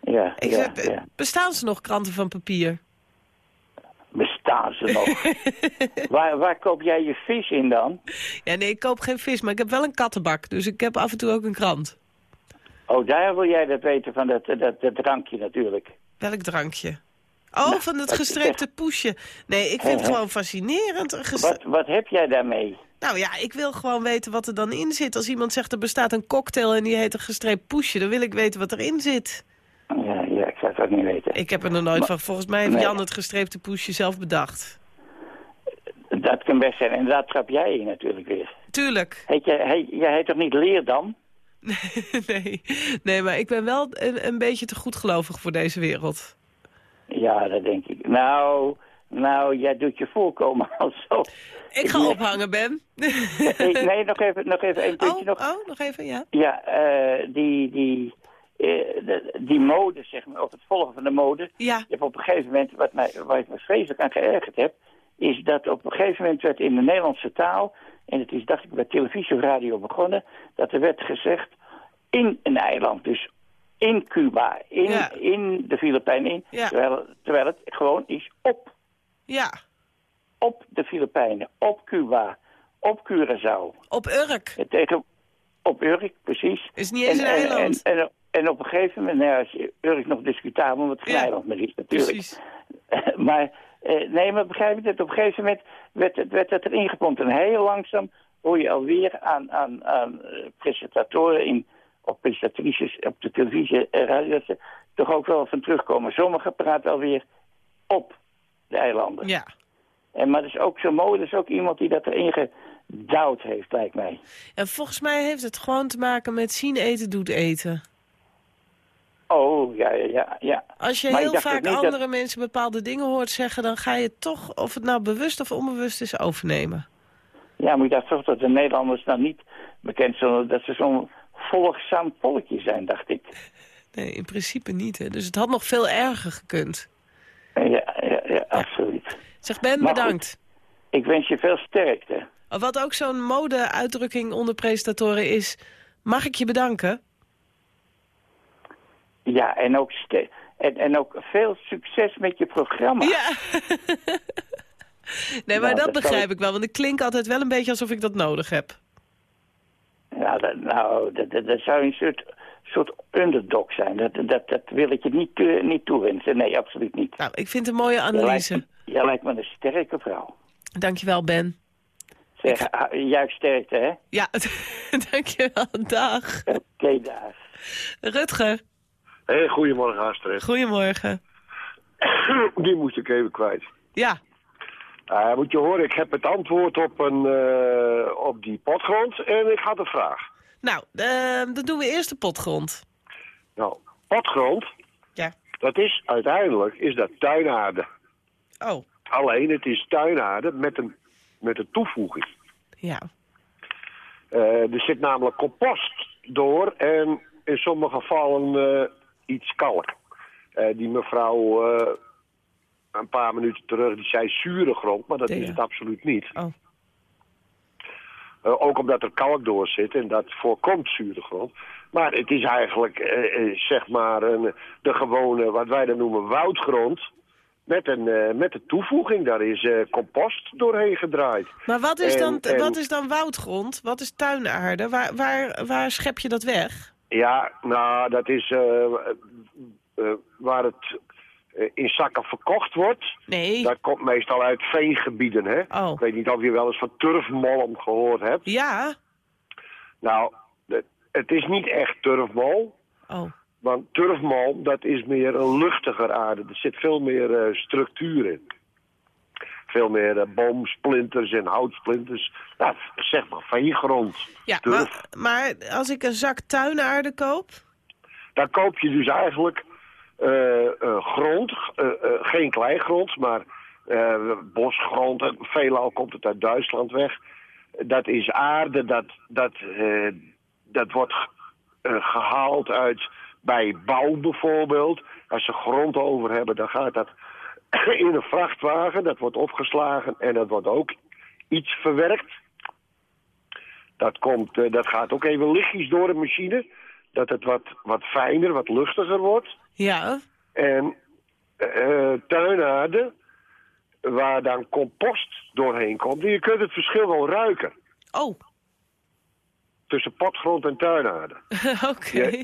[SPEAKER 7] Ja,
[SPEAKER 3] Ik
[SPEAKER 7] ja, ja.
[SPEAKER 3] Bestaan ze nog kranten van papier?
[SPEAKER 7] Bestaan ze nog? waar, waar koop jij je vis in dan?
[SPEAKER 3] Ja, nee, ik koop geen vis, maar ik heb wel een kattenbak. Dus ik heb af en toe ook een krant.
[SPEAKER 7] Oh, daar wil jij dat weten van dat, dat, dat drankje natuurlijk.
[SPEAKER 3] Welk drankje? Oh, van het
[SPEAKER 7] wat-
[SPEAKER 3] gestreepte poesje. Nee, ik vind het gewoon fascinerend.
[SPEAKER 7] Wat, wat heb jij daarmee?
[SPEAKER 3] Nou ja, ik wil gewoon weten wat er dan in zit. Als iemand zegt er bestaat een cocktail en die heet een gestreept poesje... dan wil ik weten wat erin zit.
[SPEAKER 7] Ja, ja, ik zou het ook niet weten.
[SPEAKER 3] Ik heb er nog nooit
[SPEAKER 7] Maar-
[SPEAKER 3] van. Volgens mij heeft
[SPEAKER 7] Nee.
[SPEAKER 3] Jan het gestreepte poesje zelf bedacht.
[SPEAKER 7] Dat kan best zijn. En daar trap jij in natuurlijk weer.
[SPEAKER 3] Tuurlijk.
[SPEAKER 7] Heet jij, heet, jij heet toch niet Leerdam?
[SPEAKER 3] nee. nee, maar ik ben wel een, een beetje te goedgelovig voor deze wereld.
[SPEAKER 7] Ja, dat denk ik. Nou, nou, jij doet je voorkomen al zo.
[SPEAKER 3] Ik ga ophangen, Ben.
[SPEAKER 7] Nee, nog even, nog even één puntje
[SPEAKER 3] oh,
[SPEAKER 7] nog.
[SPEAKER 3] oh, nog even, ja.
[SPEAKER 7] Ja, eh, die, die, eh, die mode, zeg maar, of het volgen van de mode.
[SPEAKER 3] Ja,
[SPEAKER 7] Je hebt op een gegeven moment, wat mij, waar ik me vreselijk aan geërgerd heb, is dat op een gegeven moment werd in de Nederlandse taal, en het is dacht ik bij televisie of radio begonnen, dat er werd gezegd in een eiland, dus in Cuba, in,
[SPEAKER 3] Ja.
[SPEAKER 7] in de Filipijnen, in,
[SPEAKER 3] Ja.
[SPEAKER 7] terwijl, terwijl het gewoon is op,
[SPEAKER 3] ja.
[SPEAKER 7] op de Filipijnen, op Cuba, op Curaçao.
[SPEAKER 3] Op Urk.
[SPEAKER 7] En tegen, op Urk, precies.
[SPEAKER 3] Is niet eens
[SPEAKER 7] En-
[SPEAKER 3] een
[SPEAKER 7] en-
[SPEAKER 3] eiland.
[SPEAKER 7] En, en, en op een gegeven moment, nou ja, is Urk nog discutabel, omdat het
[SPEAKER 3] Ja,
[SPEAKER 7] eiland meer is natuurlijk.
[SPEAKER 3] Precies.
[SPEAKER 7] maar eh, nee, maar begrijp ik dat op een gegeven moment werd het, werd het erin gepompt. En heel langzaam hoor je alweer aan, aan, aan eh, presentatoren in, of presentatrices op de televisie en radio dat toch ook wel van terugkomen. Sommigen praten alweer op de eilanden.
[SPEAKER 3] Ja.
[SPEAKER 7] En, maar dat is ook zo mooi, dat is ook iemand die dat erin gedouwd heeft, lijkt mij.
[SPEAKER 3] En volgens mij heeft het gewoon te maken met zien eten doet eten.
[SPEAKER 7] Oh, ja, ja, ja.
[SPEAKER 3] Als je
[SPEAKER 7] Maar
[SPEAKER 3] heel vaak
[SPEAKER 7] dat-
[SPEAKER 3] andere mensen bepaalde dingen hoort zeggen... dan ga je toch, of het nou bewust of onbewust is, overnemen.
[SPEAKER 7] Ja, maar ik dacht toch dat de Nederlanders nou niet bekend zijn dat ze zo'n volgzaam volkje zijn, dacht ik.
[SPEAKER 3] Nee, in principe niet. Hè. Dus het had nog veel erger gekund.
[SPEAKER 7] Absoluut.
[SPEAKER 3] Zeg Ben,
[SPEAKER 7] Maar
[SPEAKER 3] bedankt.
[SPEAKER 7] Ik wens je veel sterkte.
[SPEAKER 3] Wat ook zo'n mode-uitdrukking onder presentatoren is... mag ik je bedanken?
[SPEAKER 7] Ja, en ook, en, en ook veel succes met je programma.
[SPEAKER 3] Ja. nee, maar
[SPEAKER 7] Nou,
[SPEAKER 3] dat
[SPEAKER 7] dat
[SPEAKER 3] begrijp ik wel. Want ik klink altijd wel een beetje alsof ik dat nodig heb.
[SPEAKER 7] Ja, dat, nou, dat, dat, dat zou een soort, soort underdog zijn. Dat, dat, dat wil ik je niet, eh, niet toewensen. Nee, absoluut niet.
[SPEAKER 3] Nou, ik vind het een mooie
[SPEAKER 7] lijkt,
[SPEAKER 3] analyse.
[SPEAKER 7] je lijkt me een sterke vrouw.
[SPEAKER 3] Dankjewel, Ben.
[SPEAKER 7] Zeg, juist sterkte, hè?
[SPEAKER 3] Ja, dankjewel. Dag.
[SPEAKER 7] Oké, daar.
[SPEAKER 3] Rutger,
[SPEAKER 8] Hé, goedemorgen Astrid.
[SPEAKER 3] goedemorgen.
[SPEAKER 8] Die moest ik even kwijt.
[SPEAKER 3] Ja,
[SPEAKER 8] Uh, moet je horen, ik heb het antwoord op, een, eh, op die potgrond en ik had een vraag.
[SPEAKER 3] Nou, eh, dan doen we eerst de potgrond.
[SPEAKER 8] Nou, potgrond,
[SPEAKER 3] Ja.
[SPEAKER 8] dat is uiteindelijk is dat tuinaarde.
[SPEAKER 3] Oh,
[SPEAKER 8] Alleen het is tuinaarde met een, met een toevoeging.
[SPEAKER 3] ja.
[SPEAKER 8] Eh, er zit namelijk compost door en in sommige gevallen eh, iets kalk. Eh, die mevrouw een paar minuten terug, die zei zure grond, maar dat is het absoluut niet.
[SPEAKER 3] Oh.
[SPEAKER 8] Eh, ook omdat er kalk door zit en dat voorkomt zure grond. Maar het is eigenlijk, eh, eh, zeg maar, een, de gewone, wat wij dan noemen, woudgrond. Met een, met de toevoeging, daar is compost doorheen gedraaid.
[SPEAKER 3] Maar wat is, dan,
[SPEAKER 8] en-
[SPEAKER 3] wat is dan woudgrond? Wat is tuinaarde? Waar, waar, waar schep je dat weg?
[SPEAKER 8] Ja, nou, dat is waar het in zakken verkocht wordt.
[SPEAKER 3] Nee.
[SPEAKER 8] Dat komt meestal uit veengebieden, hè?
[SPEAKER 3] Oh.
[SPEAKER 8] Ik weet niet of je wel eens van turfmolm gehoord hebt.
[SPEAKER 3] Ja.
[SPEAKER 8] Nou, het- is niet echt turfmol.
[SPEAKER 3] Oh.
[SPEAKER 8] Want turfmalm, dat is meer een luchtiger aarde. Er zit veel meer eh, structuur in. Veel meer eh, boomsplinters en houtsplinters. Nou, zeg maar veegrond.
[SPEAKER 3] Ja, maar, maar als ik een zak tuinaarde koop...
[SPEAKER 8] Dan koop je dus eigenlijk eh, eh, grond, eh, eh, geen kleigrond, maar eh, bosgrond. Veelal komt het uit Duitsland weg. Dat is aarde, dat, dat, eh, dat wordt eh, gehaald uit bij bouw bijvoorbeeld. Als ze grond over hebben, dan gaat dat in een vrachtwagen. Dat wordt opgeslagen en dat wordt ook iets verwerkt. Dat, komt, eh, dat gaat ook even lichtjes door de machine. Dat het wat, wat fijner, wat luchtiger wordt.
[SPEAKER 3] Ja,
[SPEAKER 8] En tuinaarden, waar dan compost doorheen komt. En je kunt het verschil wel ruiken
[SPEAKER 3] oh,
[SPEAKER 8] tussen potgrond en tuinaarden.
[SPEAKER 3] oké.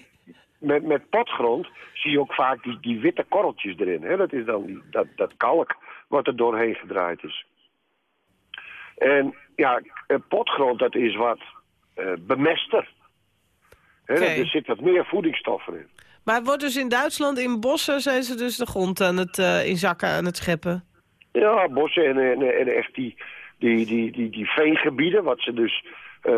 [SPEAKER 8] Met, met potgrond zie je ook vaak die, die witte korreltjes erin. Hè? Dat is dan die, dat, dat kalk wat er doorheen gedraaid is. En ja, eh, potgrond dat is wat eh, bemester. Hè. Er zit wat meer voedingsstoffen in.
[SPEAKER 3] Maar wordt dus in Duitsland, in bossen, zijn ze dus de grond aan het, eh, in zakken aan het scheppen?
[SPEAKER 8] Ja, bossen en, en, en echt die, die, die, die, die veengebieden, wat ze dus eh,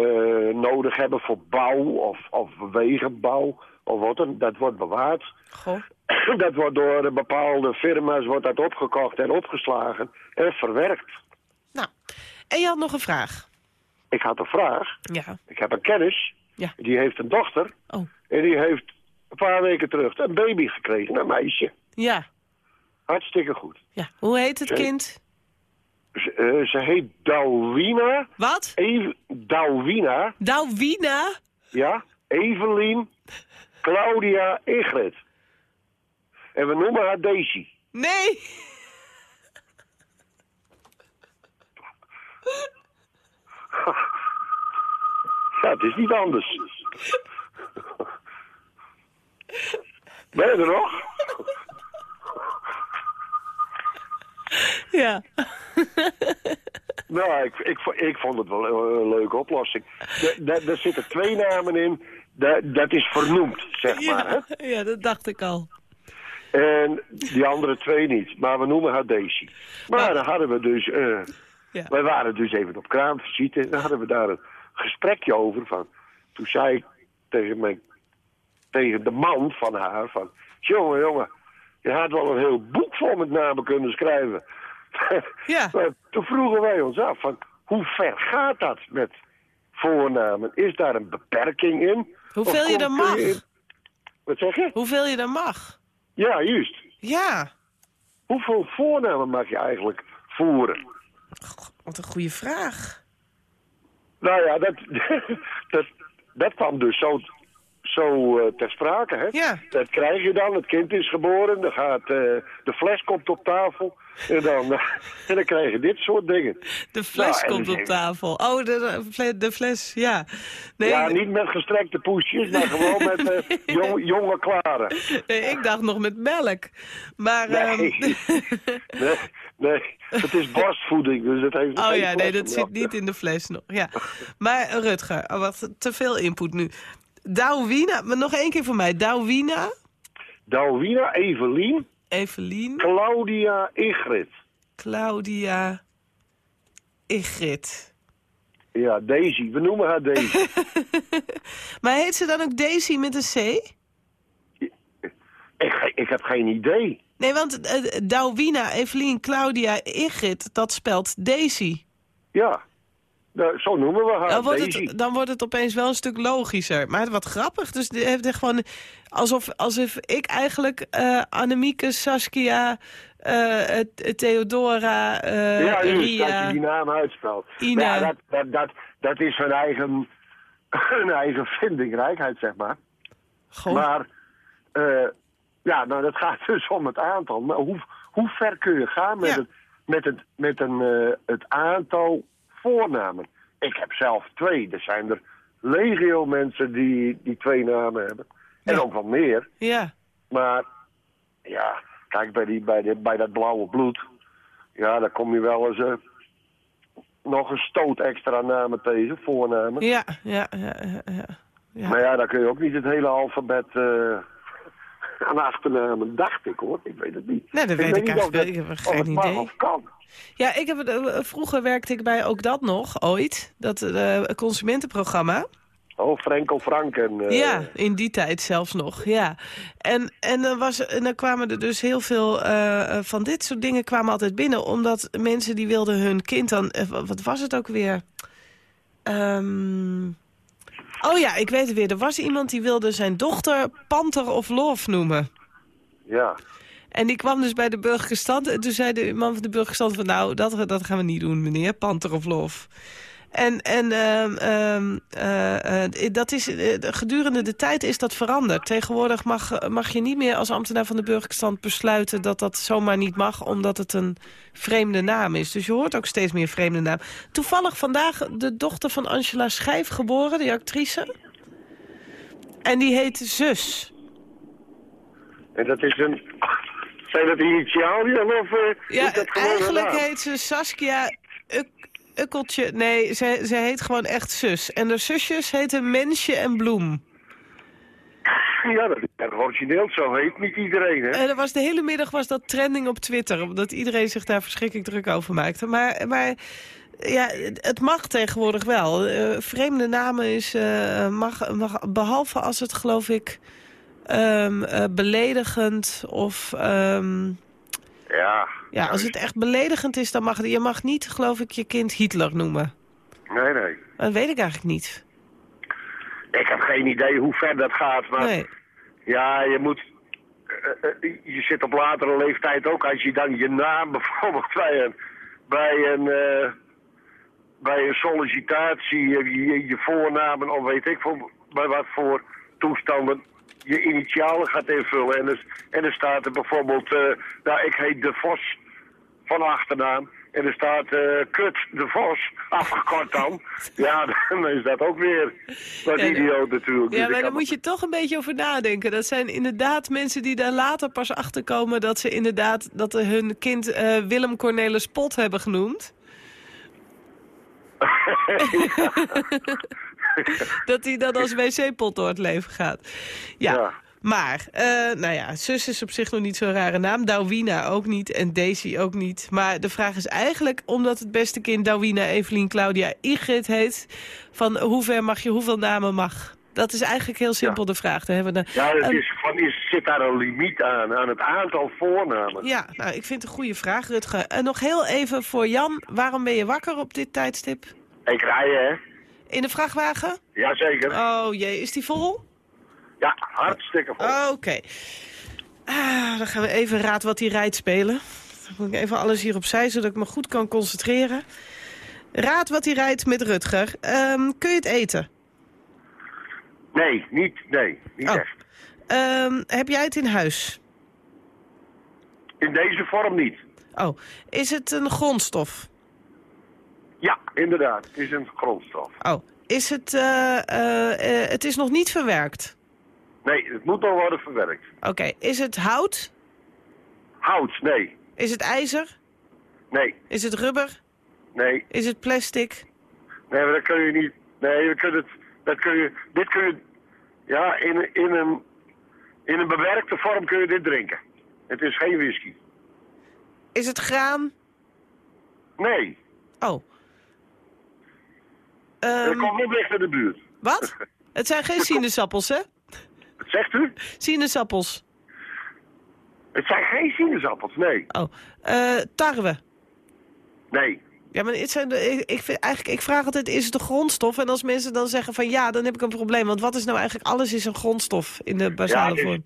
[SPEAKER 8] nodig hebben voor bouw of, of wegenbouw of wat dan, dat wordt bewaard.
[SPEAKER 3] Goh.
[SPEAKER 8] Dat wordt door bepaalde firma's wordt dat opgekocht en opgeslagen en verwerkt.
[SPEAKER 3] Nou, en je had nog een vraag.
[SPEAKER 8] Ik had een vraag.
[SPEAKER 3] Ja.
[SPEAKER 8] Ik heb een kennis.
[SPEAKER 3] Ja.
[SPEAKER 8] Die heeft een dochter.
[SPEAKER 3] Oh.
[SPEAKER 8] En die heeft een paar weken terug een baby gekregen, een meisje.
[SPEAKER 3] Ja.
[SPEAKER 8] Hartstikke goed.
[SPEAKER 3] Ja. Hoe heet het kind?
[SPEAKER 8] Ze, eh, ze heet Dalwina.
[SPEAKER 3] Wat?
[SPEAKER 8] Eve, Dalwina.
[SPEAKER 3] Douwina?
[SPEAKER 8] Ja, Evelien, Claudia, Ingrid. En we noemen haar Daisy.
[SPEAKER 3] Nee.
[SPEAKER 8] Ja, het is niet anders. Ben je er nog?
[SPEAKER 3] Ja.
[SPEAKER 8] Nou, ik, ik, ik vond het wel een, leuke oplossing. Er- zitten twee namen in, dat, dat is vernoemd, zeg maar. Hè?
[SPEAKER 3] Ja, dat dacht ik al.
[SPEAKER 8] En die andere twee niet, maar we noemen haar Daisy. Maar,
[SPEAKER 3] Maar-
[SPEAKER 8] dan hadden we dus... eh,
[SPEAKER 3] Ja.
[SPEAKER 8] Wij waren dus even op kraamvisite en dan hadden we daar een gesprekje over. Van, toen zei ik tegen, mijn, tegen de man van haar van... Jongen, jongen, je had wel een heel boek vol met namen kunnen schrijven.
[SPEAKER 3] Ja.
[SPEAKER 8] maar toen vroegen wij ons af van, hoe ver gaat dat met voornamen? Is daar een beperking in?
[SPEAKER 3] Hoeveel je er mag.
[SPEAKER 8] Wat zeg je?
[SPEAKER 3] Hoeveel je er mag.
[SPEAKER 8] Ja, juist.
[SPEAKER 3] Ja.
[SPEAKER 8] Hoeveel voornamen mag je eigenlijk voeren?
[SPEAKER 3] Wat een goede vraag.
[SPEAKER 8] Nou ja, dat, dat, dat kwam dus zo, zo eh, ter sprake. Hè?
[SPEAKER 3] Ja.
[SPEAKER 8] Dat krijg je dan, het kind is geboren, dan gaat, eh, de fles komt op tafel. En dan, en dan krijg je dit soort dingen.
[SPEAKER 3] De fles
[SPEAKER 8] Nou,
[SPEAKER 3] komt op tafel. Oh, de, de, fle- de fles, ja. Nee,
[SPEAKER 8] Ja, niet met gestrekte poesjes, maar gewoon met eh, jong, jonge klaren.
[SPEAKER 3] nee, ik dacht nog met melk. Maar,
[SPEAKER 8] Nee.
[SPEAKER 3] ehm,
[SPEAKER 8] Nee, nee, het is borstvoeding, dus het heeft
[SPEAKER 3] oh ja, nee, dat zit niet in de fles nog. Ja. Maar Rutger, wat te veel input nu. Douwina, maar nog één keer voor mij. Douwina,
[SPEAKER 8] Dalwina, Evelien,
[SPEAKER 3] Evelien,
[SPEAKER 8] Claudia, Ingrid.
[SPEAKER 3] Claudia, Ingrid.
[SPEAKER 8] Ja, Daisy, we noemen haar Daisy.
[SPEAKER 3] Maar heet ze dan ook Daisy met een C?
[SPEAKER 8] ik, ik heb geen idee.
[SPEAKER 3] Nee, want Douwina, Evelien, Claudia, Ingrid, dat spelt Daisy.
[SPEAKER 8] Ja, nou, zo noemen we haar,
[SPEAKER 3] Dan wordt, het, dan wordt het opeens wel een stuk logischer. Maar wat grappig. Dus die heeft er gewoon alsof, alsof ik eigenlijk eh Annemieke, Saskia, eh, Theodora, eh,
[SPEAKER 8] ja, juist, dat
[SPEAKER 3] Ria...
[SPEAKER 8] je die naam uitspelt.
[SPEAKER 3] Ina.
[SPEAKER 8] Ja, dat, dat, dat, dat is hun eigen, hun eigen vindingrijkheid, zeg maar.
[SPEAKER 3] Goh,
[SPEAKER 8] Maar, ja, nou, dat gaat dus om het aantal. Maar hoe, hoe ver kun je gaan met,
[SPEAKER 3] Ja.
[SPEAKER 8] het, met, het, met een, het aantal voornamen? Ik heb zelf twee. Er zijn er legio mensen die, die twee namen hebben. En
[SPEAKER 3] Ja.
[SPEAKER 8] ook wel meer.
[SPEAKER 3] ja.
[SPEAKER 8] Maar ja, kijk, bij, die, bij, de, bij dat blauwe bloed, ja, daar kom je wel eens eh, nog een stoot extra namen tegen, voornamen.
[SPEAKER 3] Ja, ja, ja, ja, ja. ja.
[SPEAKER 8] Maar ja, daar kun je ook niet het hele alfabet eh, aan achternamen, dacht ik hoor. Ik weet het niet.
[SPEAKER 3] Nee, dat weet ik eigenlijk. Ik heb geen idee.
[SPEAKER 8] of kan.
[SPEAKER 3] Ja, ik heb, het, eh, vroeger werkte ik bij ook dat nog, ooit. Dat eh, consumentenprogramma.
[SPEAKER 8] Oh, Frenkel Frank en... eh,
[SPEAKER 3] Ja, in die tijd zelfs nog, ja. En, en, dan, was, en dan kwamen er dus heel veel eh, eh, van dit soort dingen kwamen altijd binnen. Omdat mensen die wilden hun kind dan... eh, wa- wat was het ook weer? Ehm, oh ja, ik weet het weer. Er was iemand die wilde zijn dochter Panter of Love noemen.
[SPEAKER 8] Ja.
[SPEAKER 3] En die kwam dus bij de burgerlijke stand. En toen zei de man van de burgerlijke stand van... nou, dat, dat gaan we niet doen, meneer, Panter of Lof. En, en ehm, ehm, eh, eh, dat is, eh, gedurende de tijd is dat veranderd. Tegenwoordig mag, mag je niet meer als ambtenaar van de burgerlijke stand besluiten... dat dat zomaar niet mag, omdat het een vreemde naam is. Dus je hoort ook steeds meer vreemde naam. Toevallig vandaag de dochter van Angela Schijf geboren, die actrice. En die heet Zus.
[SPEAKER 8] En dat is een... Zijn dat initialen of eh,
[SPEAKER 3] Ja,
[SPEAKER 8] is dat gewoon
[SPEAKER 3] eigenlijk heet ze Saskia Ukkeltje. Nee, ze, ze heet gewoon echt zus. En de zusjes heten Mensje en Bloem.
[SPEAKER 8] Ja, dat is erg origineel. Zo heet niet iedereen, hè?
[SPEAKER 3] En er was de hele middag was dat trending op Twitter. Omdat iedereen zich daar verschrikkelijk druk over maakte. Maar, maar ja, het mag tegenwoordig wel. Eh, vreemde namen is, eh, mag, mag, behalve als het geloof ik ehm, eh, beledigend of... ehm,
[SPEAKER 8] Ja.
[SPEAKER 3] ja, als het echt beledigend is, dan mag je mag niet, geloof ik, je kind Hitler noemen.
[SPEAKER 8] Nee, nee.
[SPEAKER 3] Dat weet ik eigenlijk niet.
[SPEAKER 8] Ik heb geen idee hoe ver dat gaat, maar...
[SPEAKER 3] Nee.
[SPEAKER 8] Ja, je moet... eh, eh, je zit op latere leeftijd ook, als je dan je naam bijvoorbeeld bij een... Bij een eh, bij een sollicitatie, je, je, je voornamen of weet ik voor, bij wat voor toestanden je initialen gaat invullen. En er, en er staat er bijvoorbeeld, eh, nou ik heet De Vos van achternaam. En er staat eh, Kut De Vos, afgekort dan. ja, dan is dat ook weer wat
[SPEAKER 3] Ja,
[SPEAKER 8] idioot natuurlijk. Dus
[SPEAKER 3] Ja,
[SPEAKER 8] ik
[SPEAKER 3] maar daar moet je toch een beetje over nadenken. Dat zijn inderdaad mensen die daar later pas achterkomen... dat ze inderdaad dat hun kind eh, Willem Cornelis Pot hebben genoemd. dat hij dan als wc-pot door het leven gaat. Ja,
[SPEAKER 8] Ja.
[SPEAKER 3] maar, eh, nou ja, zus is op zich nog niet zo'n rare naam. Dawina ook niet en Daisy ook niet. Maar de vraag is eigenlijk, omdat het beste kind Dawina, Evelien, Claudia, Igrit heet... van hoe ver mag je, hoeveel namen mag? Dat is eigenlijk heel simpel de vraag. Daar hebben we de-
[SPEAKER 8] Ja, het is, van, is, zit daar een limiet aan, aan het aantal voornamen.
[SPEAKER 3] ja, nou, ik vind het een goede vraag, Rutger. En nog heel even voor Jan. Waarom ben je wakker op dit tijdstip?
[SPEAKER 8] Ik rij, hè?
[SPEAKER 3] In de vrachtwagen?
[SPEAKER 8] Jazeker.
[SPEAKER 3] Oh jee, is die vol?
[SPEAKER 8] Ja, hartstikke vol.
[SPEAKER 3] Oké. Ah, dan gaan we even raad wat hij rijdt spelen. Dan moet ik even alles hier opzij, zodat ik me goed kan concentreren. Raad wat hij rijdt met Rutger. Ehm, kun je het eten?
[SPEAKER 8] Nee, niet, nee, niet
[SPEAKER 3] Oh.
[SPEAKER 8] echt.
[SPEAKER 3] Ehm, heb jij het in huis?
[SPEAKER 8] In deze vorm niet.
[SPEAKER 3] Oh, is het een grondstof?
[SPEAKER 8] Ja, inderdaad. Het is een grondstof.
[SPEAKER 3] Oh, is het... eh, eh, eh, het is nog niet verwerkt?
[SPEAKER 8] Nee, het moet nog worden verwerkt.
[SPEAKER 3] Oké, is het hout?
[SPEAKER 8] Hout, nee.
[SPEAKER 3] Is het ijzer?
[SPEAKER 8] Nee,
[SPEAKER 3] Is het rubber?
[SPEAKER 8] nee.
[SPEAKER 3] Is het plastic?
[SPEAKER 8] Nee, maar dat kun je niet. Nee, we kunnen het, dat kun je, dit kun je, ja, in, in, een, in een bewerkte vorm kun je dit drinken. Het is geen whisky.
[SPEAKER 3] Is het graan?
[SPEAKER 8] Nee,
[SPEAKER 3] Oh.
[SPEAKER 8] Dat
[SPEAKER 3] Ehm,
[SPEAKER 8] komt niet dicht in de buurt.
[SPEAKER 3] wat? Het zijn geen sinaasappels, hè?
[SPEAKER 8] Wat zegt u?
[SPEAKER 3] Sinaasappels.
[SPEAKER 8] Het zijn geen sinaasappels, nee.
[SPEAKER 3] Oh. Eh, tarwe.
[SPEAKER 8] Nee.
[SPEAKER 3] Ja, maar het zijn de, ik, ik, vind, eigenlijk, ik vraag altijd, is het een grondstof? En als mensen dan zeggen van ja, dan heb ik een probleem. Want wat is nou eigenlijk, alles is een grondstof in de basale vorm.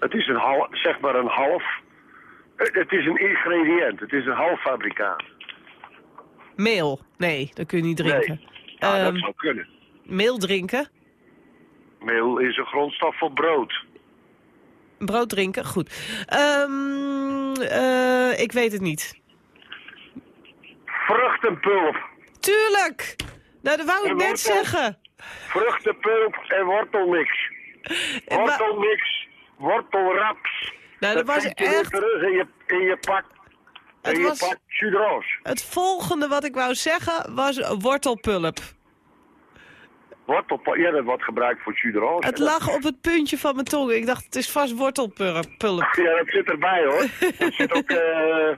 [SPEAKER 8] Het is een half, zeg maar een half, het is een ingrediënt. Het is een halffabrikaat.
[SPEAKER 3] Meel. Nee, dat kun je niet drinken.
[SPEAKER 8] Nee. Ja,
[SPEAKER 3] Ehm,
[SPEAKER 8] dat zou kunnen.
[SPEAKER 3] meel drinken.
[SPEAKER 8] Meel is een grondstof voor brood.
[SPEAKER 3] Brood drinken, goed. Ehm, eh, ik weet het niet.
[SPEAKER 8] Vruchtenpulp.
[SPEAKER 3] Tuurlijk! Nou, dat wou ik
[SPEAKER 8] En
[SPEAKER 3] net
[SPEAKER 8] wortel.
[SPEAKER 3] zeggen.
[SPEAKER 8] Vruchtenpulp en wortelmix. Wortelmix, wortelraps.
[SPEAKER 3] Nou, dat was
[SPEAKER 8] je weer
[SPEAKER 3] echt
[SPEAKER 8] terug in je, in je pak,
[SPEAKER 3] Het was- het volgende wat ik wou zeggen was wortelpulp.
[SPEAKER 8] wortelpulp, ja, dat wordt gebruikt voor d'orange.
[SPEAKER 3] Het lag op het puntje van mijn tong. Ik dacht, het is vast wortelpulp.
[SPEAKER 8] Ja, dat zit erbij hoor. er zit ook eh,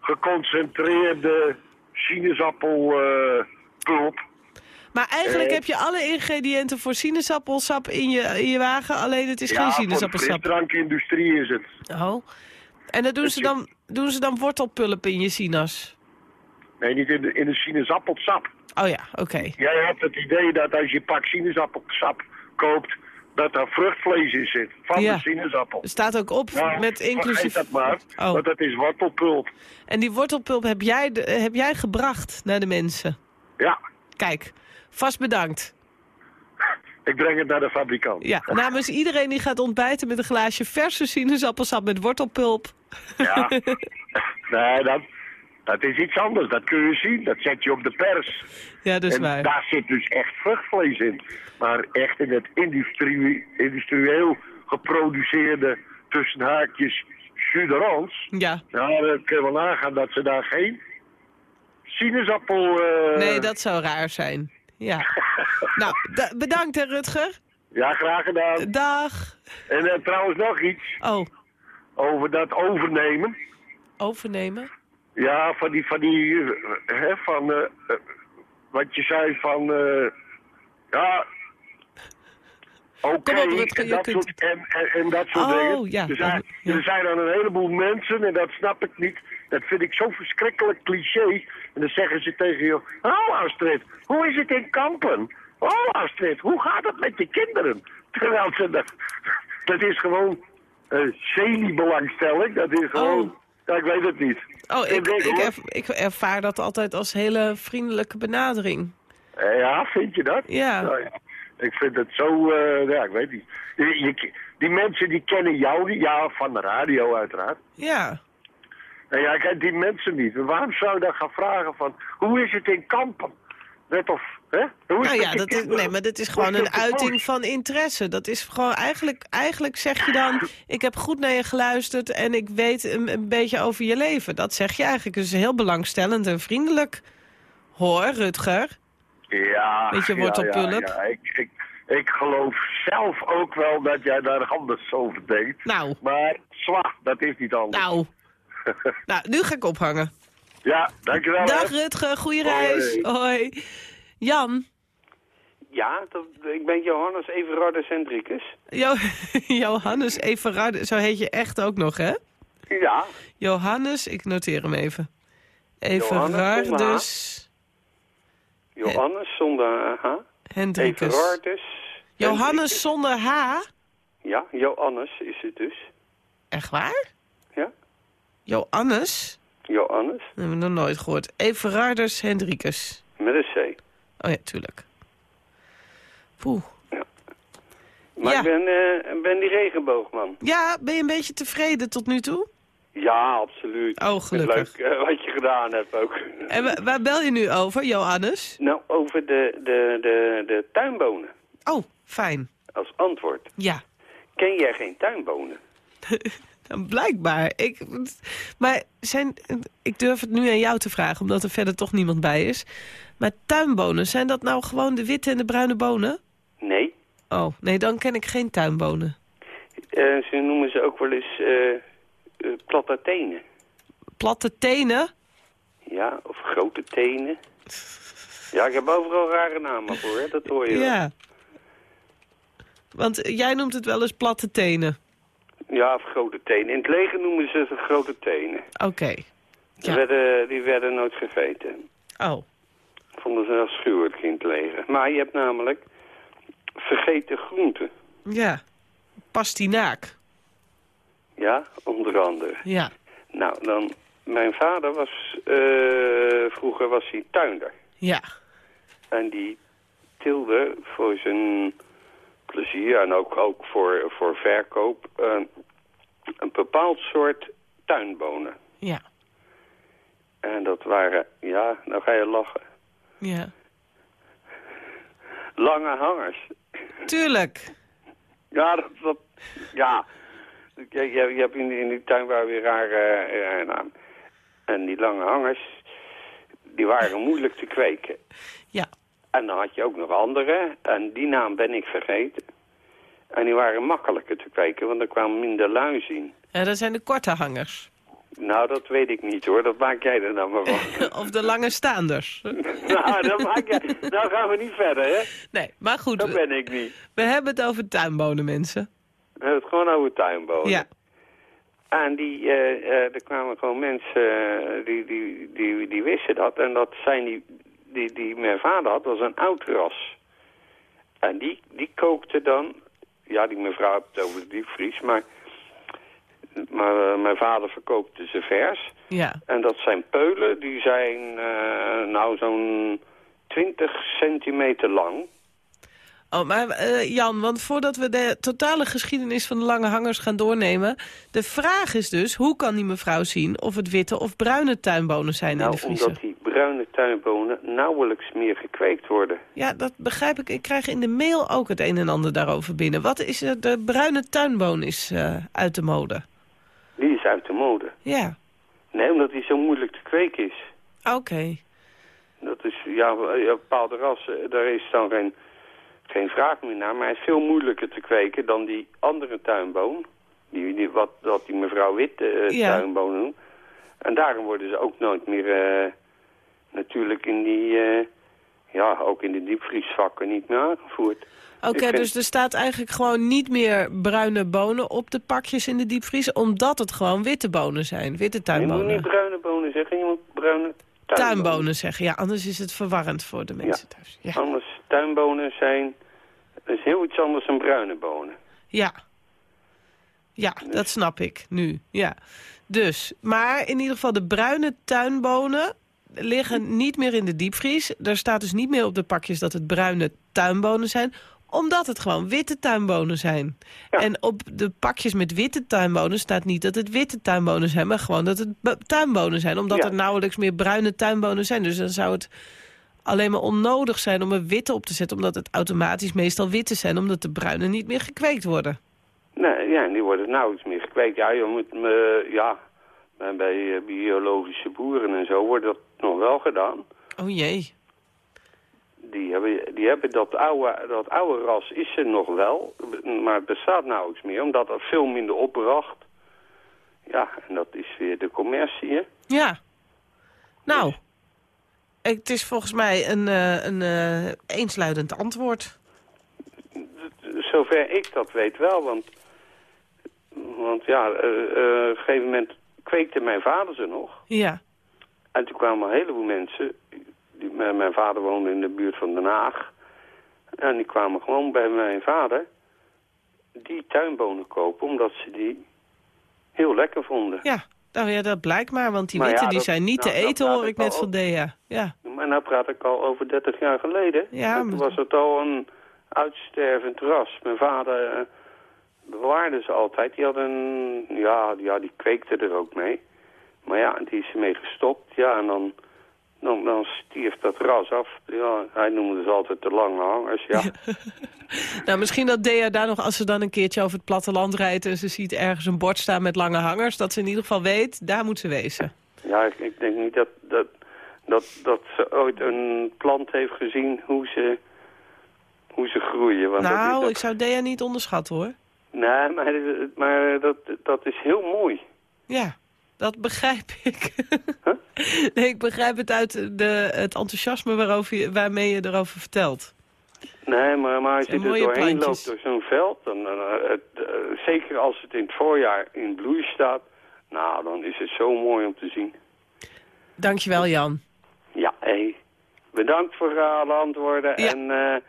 [SPEAKER 8] geconcentreerde sinaasappelpulp.
[SPEAKER 3] Maar eigenlijk
[SPEAKER 8] Eh.
[SPEAKER 3] heb je alle ingrediënten voor sinaasappelsap in je, in je wagen, alleen het is geen
[SPEAKER 8] ja, voor de
[SPEAKER 3] sinaasappelsap.
[SPEAKER 8] frisdrankindustrie is het.
[SPEAKER 3] Oh. En dan doen ze dan, doen ze dan wortelpulp in je sinaas?
[SPEAKER 8] Nee, niet in de, in de sinaasappelsap.
[SPEAKER 3] Oh ja, oké.
[SPEAKER 8] Jij hebt het idee dat als je een pak sinaasappelsap koopt, dat daar vruchtvlees in zit. Van
[SPEAKER 3] Ja.
[SPEAKER 8] de sinaasappel.
[SPEAKER 3] Er staat ook op
[SPEAKER 8] Nou,
[SPEAKER 3] met inclusief...
[SPEAKER 8] dat maar,
[SPEAKER 3] Oh.
[SPEAKER 8] want dat is wortelpulp.
[SPEAKER 3] En die wortelpulp heb jij, heb jij gebracht naar de mensen?
[SPEAKER 8] Ja,
[SPEAKER 3] Kijk, vast bedankt.
[SPEAKER 8] ik breng het naar de fabrikant.
[SPEAKER 3] Ja, namens iedereen die gaat ontbijten met een glaasje verse sinaasappelsap met wortelpulp.
[SPEAKER 8] Ja. nee, dat, dat is iets anders. Dat kun je zien. Dat zet je op de pers.
[SPEAKER 3] Ja, dat is
[SPEAKER 8] en
[SPEAKER 3] waar.
[SPEAKER 8] daar zit dus echt vruchtvlees in. Maar echt in het industrie, industrieel geproduceerde tussen haakjes jus d'orange.
[SPEAKER 3] Ja,
[SPEAKER 8] Nou, dan kun je wel nagaan dat ze daar geen sinaasappel... eh,
[SPEAKER 3] nee, dat zou raar zijn. Ja. Nou, da- bedankt hè, Rutger.
[SPEAKER 8] Ja, graag gedaan.
[SPEAKER 3] Dag.
[SPEAKER 8] En eh, trouwens nog iets
[SPEAKER 3] Oh,
[SPEAKER 8] over dat overnemen.
[SPEAKER 3] overnemen?
[SPEAKER 8] Ja, van die, van die, eh, hè, van, eh, eh, wat je zei van, eh, ja, oké, en, dat
[SPEAKER 3] kunt
[SPEAKER 8] soort, en, en, en dat soort
[SPEAKER 3] Oh,
[SPEAKER 8] dingen.
[SPEAKER 3] ja,
[SPEAKER 8] er, zijn, er zijn dan een heleboel mensen, en dat snap ik niet, dat vind ik zo verschrikkelijk cliché. En dan zeggen ze tegen je, oh Astrid, hoe is het in Kampen? Oh Astrid, hoe gaat het met je kinderen? Terwijl ze dat, dat is gewoon uh, semi-belangstelling, dat is gewoon,
[SPEAKER 3] Oh.
[SPEAKER 8] ja, ik weet het niet.
[SPEAKER 3] Oh, ik, ik, erv- ik ervaar dat altijd als hele vriendelijke benadering.
[SPEAKER 8] Eh, Ja, vind je dat?
[SPEAKER 3] Ja.
[SPEAKER 8] Nou ja, Ik vind het zo, eh, ja, ik weet niet. Je, je- die mensen die kennen jou niet, ja, van de radio uiteraard.
[SPEAKER 3] Ja.
[SPEAKER 8] En jij kent die mensen niet. Waarom zou je dan gaan vragen van, hoe is het in Kampen? Net of, hè?
[SPEAKER 3] Nou ja, dat
[SPEAKER 8] je
[SPEAKER 3] is, nee, maar dat is gewoon een
[SPEAKER 8] op
[SPEAKER 3] uiting van interesse. Dat is gewoon eigenlijk, eigenlijk zeg je dan, ik heb goed naar je geluisterd en ik weet een, een beetje over je leven. Dat zeg je eigenlijk. Dus heel belangstellend en vriendelijk. Hoor, Rutger.
[SPEAKER 8] Ja,
[SPEAKER 3] Beetje
[SPEAKER 8] ja,
[SPEAKER 3] wortelpulp.
[SPEAKER 8] Ja, ja. Ik, ik, ik geloof zelf ook wel dat jij daar anders over denkt.
[SPEAKER 3] Nou,
[SPEAKER 8] Maar zwaar, dat is niet anders.
[SPEAKER 3] nou. Nou, nu ga ik ophangen.
[SPEAKER 8] Ja, dankjewel.
[SPEAKER 3] Dag
[SPEAKER 8] hè.
[SPEAKER 3] Rutger, goede reis. Hoi. Jan,
[SPEAKER 9] Ja, dat, ik ben Johannes Everardus Hendrikus.
[SPEAKER 3] Jo Johannes Everard, zo heet je echt ook nog, hè?
[SPEAKER 9] Ja,
[SPEAKER 3] Johannes, ik noteer hem even. Everardus
[SPEAKER 9] Johannes zonder H.
[SPEAKER 3] Hendrikus.
[SPEAKER 9] Everardus.
[SPEAKER 3] Johannes zonder H?
[SPEAKER 9] Ja, Johannes is het dus.
[SPEAKER 3] Echt waar?
[SPEAKER 9] Ja.
[SPEAKER 3] Johannes?
[SPEAKER 9] Johannes,
[SPEAKER 3] Dat hebben we nog nooit gehoord. Everardus Hendrikus.
[SPEAKER 9] met een C.
[SPEAKER 3] Oh ja, tuurlijk. Poeh.
[SPEAKER 9] Maar
[SPEAKER 3] Ja.
[SPEAKER 9] ik ben, eh, ben die regenboogman.
[SPEAKER 3] Ja, ben je een beetje tevreden tot nu toe?
[SPEAKER 9] Ja, absoluut.
[SPEAKER 3] Oh, gelukkig.
[SPEAKER 9] Leuk eh, wat je gedaan hebt ook.
[SPEAKER 3] En wa- waar bel je nu over, Johannes?
[SPEAKER 9] Nou, over de, de, de, de tuinbonen
[SPEAKER 3] Oh, fijn.
[SPEAKER 9] als antwoord.
[SPEAKER 3] Ja.
[SPEAKER 9] Ken jij geen tuinbonen?
[SPEAKER 3] Nou, Blijkbaar. Ik, maar zijn, ik durf het nu aan jou te vragen, omdat er verder toch niemand bij is. Maar tuinbonen, zijn dat nou gewoon de witte en de bruine bonen?
[SPEAKER 9] Nee.
[SPEAKER 3] Oh, nee, dan ken ik geen tuinbonen.
[SPEAKER 9] Eh, ze noemen ze ook wel eens eh eh, platte tenen.
[SPEAKER 3] Platte tenen?
[SPEAKER 9] Ja, of grote tenen. Ja, ik heb overal rare namen voor, hè? dat hoor je wel.
[SPEAKER 3] Ja. Want jij noemt het wel eens platte tenen.
[SPEAKER 9] Ja, of grote tenen. In het leger noemen ze het grote tenen.
[SPEAKER 3] Oké.
[SPEAKER 9] Die,
[SPEAKER 3] Ja.
[SPEAKER 9] werden, die werden nooit gegeten.
[SPEAKER 3] Oh.
[SPEAKER 9] Vonden ze afschuwelijk in het leger. Maar je hebt namelijk vergeten groenten.
[SPEAKER 3] Ja. Pastinaak.
[SPEAKER 9] Ja, onder andere.
[SPEAKER 3] Ja.
[SPEAKER 9] Nou, dan... Mijn vader was... eh, vroeger was hij tuinder.
[SPEAKER 3] Ja.
[SPEAKER 9] En die tilde voor zijn plezier en ook, ook voor, voor verkoop... eh, een bepaald soort tuinbonen.
[SPEAKER 3] Ja.
[SPEAKER 9] En dat waren... Ja, nou ga je lachen.
[SPEAKER 3] Ja.
[SPEAKER 9] Lange hangers.
[SPEAKER 3] Tuurlijk.
[SPEAKER 9] Ja, dat... dat ja. Je, je, je hebt in, die- in die tuin waar weer rare, rare naam. En die lange hangers, die waren moeilijk te kweken.
[SPEAKER 3] Ja.
[SPEAKER 9] En dan had je ook nog andere. En die naam ben ik vergeten. En die waren makkelijker te kweken, want er kwamen minder luizen in.
[SPEAKER 3] Ja, dat zijn de korte hangers.
[SPEAKER 9] Nou, dat weet ik niet hoor. Dat maak jij er dan maar van.
[SPEAKER 3] of de lange staanders.
[SPEAKER 9] nou, dat maak jij... nou gaan we niet verder, hè?
[SPEAKER 3] Nee, maar goed.
[SPEAKER 9] Dat ben ik niet.
[SPEAKER 3] We hebben het over tuinbonen, mensen.
[SPEAKER 9] We hebben het gewoon over tuinbonen.
[SPEAKER 3] Ja.
[SPEAKER 9] En die, uh, uh, er kwamen gewoon mensen uh, die, die, die, die wisten dat. En dat zijn die, die, die mijn vader had, was een oud ras. En die, die kookte dan... Ja, die mevrouw heeft het over de diepvries, maar... Maar mijn vader verkoopte ze vers.
[SPEAKER 3] Ja.
[SPEAKER 9] En dat zijn peulen, die zijn nou zo'n 20 centimeter lang.
[SPEAKER 3] Oh, maar uh, Jan, want voordat we de totale geschiedenis van de lange hangers gaan doornemen... de vraag is dus, hoe kan die mevrouw zien of het witte of bruine tuinbonen zijn
[SPEAKER 9] nou,
[SPEAKER 3] in de vriezer?
[SPEAKER 9] omdat die bruine tuinbonen nauwelijks meer gekweekt worden.
[SPEAKER 3] Ja, dat begrijp ik. Ik krijg in de mail ook het een en ander daarover binnen. Wat is er? De bruine tuinboon is uh, uit de mode.
[SPEAKER 9] Die is uit de mode?
[SPEAKER 3] Ja.
[SPEAKER 9] Nee, omdat die zo moeilijk te kweken is.
[SPEAKER 3] Oké. Okay.
[SPEAKER 9] Dat is, ja, bepaalde rassen, daar is dan geen geen vraag meer naar, maar hij is veel moeilijker te kweken dan die andere tuinboon. Die, die, wat, wat die mevrouw Witte uh,
[SPEAKER 3] ja.
[SPEAKER 9] tuinboon noemt. En daarom worden ze ook nooit meer uh, natuurlijk in die, uh, ja, ook in de diepvriesvakken niet meer aangevoerd.
[SPEAKER 3] Oké, okay, vind... dus er staat eigenlijk gewoon niet meer bruine bonen op de pakjes in de diepvries, omdat het gewoon witte bonen zijn, witte tuinbonen.
[SPEAKER 9] Je moet niet bruine bonen zeggen, je moet bruine tuinbonen,
[SPEAKER 3] tuinbonen zeggen. Ja, anders is het verwarrend voor de mensen
[SPEAKER 9] ja.
[SPEAKER 3] thuis. Ja.
[SPEAKER 9] Anders tuinbonen zijn is heel iets anders dan bruine bonen.
[SPEAKER 3] Ja. Ja, dus. dat snap ik nu. Ja. Dus, maar in ieder geval de bruine tuinbonen liggen niet meer in de diepvries. Er staat dus niet meer op de pakjes dat het bruine tuinbonen zijn omdat het gewoon witte tuinbonen zijn.
[SPEAKER 9] Ja.
[SPEAKER 3] En op de pakjes met witte tuinbonen staat niet dat het witte tuinbonen zijn... maar gewoon dat het tuinbonen zijn. Omdat
[SPEAKER 9] Ja.
[SPEAKER 3] er nauwelijks meer bruine tuinbonen zijn. Dus dan zou het alleen maar onnodig zijn om er witte op te zetten... omdat het automatisch meestal witte zijn... omdat de bruine niet meer gekweekt worden.
[SPEAKER 9] Nee, ja, die worden nauwelijks meer gekweekt. Ja, je moet, me, ja bij- eh, biologische boeren en zo wordt dat nog wel gedaan.
[SPEAKER 3] Oh jee.
[SPEAKER 9] Die hebben, die hebben dat, oude, dat oude ras is er nog wel, maar het bestaat nauwelijks meer, omdat dat veel minder opbracht. Ja, en dat is weer de commercie, hè?
[SPEAKER 3] Ja. Nou, het is volgens mij een, eh, een eh, eensluidend antwoord.
[SPEAKER 9] Zover ik dat weet wel, want, want ja, eh, op een gegeven moment kweekte mijn vader ze nog.
[SPEAKER 3] Ja.
[SPEAKER 9] En toen kwamen een heleboel mensen, die, mijn vader woonde in de buurt van Den Haag. En die kwamen gewoon bij mijn vader die tuinbonen kopen, omdat ze die heel lekker vonden.
[SPEAKER 3] Ja, nou ja, dat blijkt maar, want die
[SPEAKER 9] Maar
[SPEAKER 3] witte
[SPEAKER 9] ja,
[SPEAKER 3] die zijn niet
[SPEAKER 9] nou,
[SPEAKER 3] te
[SPEAKER 9] dat
[SPEAKER 3] eten,
[SPEAKER 9] praat
[SPEAKER 3] hoor
[SPEAKER 9] ik
[SPEAKER 3] net van Dea. Ja.
[SPEAKER 9] Maar nou praat ik al over 30 jaar geleden.
[SPEAKER 3] Ja,
[SPEAKER 9] En toen
[SPEAKER 3] maar-
[SPEAKER 9] was het al een uitstervend ras. Mijn vader eh, bewaarde ze altijd. Die had een, ja, ja, die kweekte er ook mee. Maar ja, die is ermee gestopt. Ja, en dan, dan, dan stierf dat ras af. Ja, hij noemde ze altijd de lange hangers, ja.
[SPEAKER 3] Nou, misschien dat Dea daar nog, als ze dan een keertje over het platteland rijdt... en ze ziet ergens een bord staan met lange hangers... dat ze in ieder geval weet, daar moet ze wezen.
[SPEAKER 9] Ja, ik, ik denk niet dat, dat, dat, dat ze ooit een plant heeft gezien hoe ze, hoe ze groeien. Want dat
[SPEAKER 3] nou,
[SPEAKER 9] dat-
[SPEAKER 3] ik zou Dea niet onderschatten, hoor.
[SPEAKER 9] Nee, maar, maar dat, dat is heel mooi.
[SPEAKER 3] Ja, dat begrijp ik. nee, ik begrijp het uit de, het enthousiasme waarover je, waarmee je erover vertelt.
[SPEAKER 9] Nee, maar, maar als je er doorheen
[SPEAKER 3] plantjes.
[SPEAKER 9] loopt door zo'n veld, dan, eh, het, eh, zeker als het in het voorjaar in bloei staat, nou, dan is het zo mooi om te zien.
[SPEAKER 3] Dankjewel, Jan.
[SPEAKER 9] Ja, hé. Bedankt voor alle antwoorden
[SPEAKER 3] Ja.
[SPEAKER 9] en eh, ik,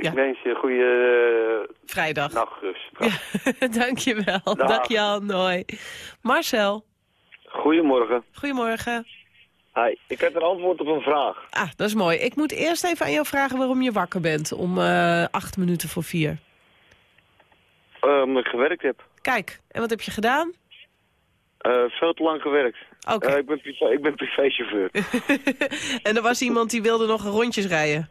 [SPEAKER 9] ik
[SPEAKER 3] Ja.
[SPEAKER 9] wens je een goede eh,
[SPEAKER 3] Vrijdag.
[SPEAKER 9] nachtrust.
[SPEAKER 3] Dankjewel.
[SPEAKER 9] Dag.
[SPEAKER 3] Dag Jan, hoi. Marcel,
[SPEAKER 10] Goedemorgen.
[SPEAKER 3] goedemorgen.
[SPEAKER 10] Hi, ik heb een antwoord op een vraag.
[SPEAKER 3] Ah, dat is mooi. Ik moet eerst even aan jou vragen waarom je wakker bent om eh, acht minuten voor vier.
[SPEAKER 10] Eh, omdat ik gewerkt heb.
[SPEAKER 3] Kijk, en wat heb je gedaan?
[SPEAKER 10] Eh, veel te lang gewerkt.
[SPEAKER 3] Oké.
[SPEAKER 10] Eh, ik ben, privé, ik ben privéchauffeur.
[SPEAKER 3] en er was iemand die wilde nog rondjes rijden.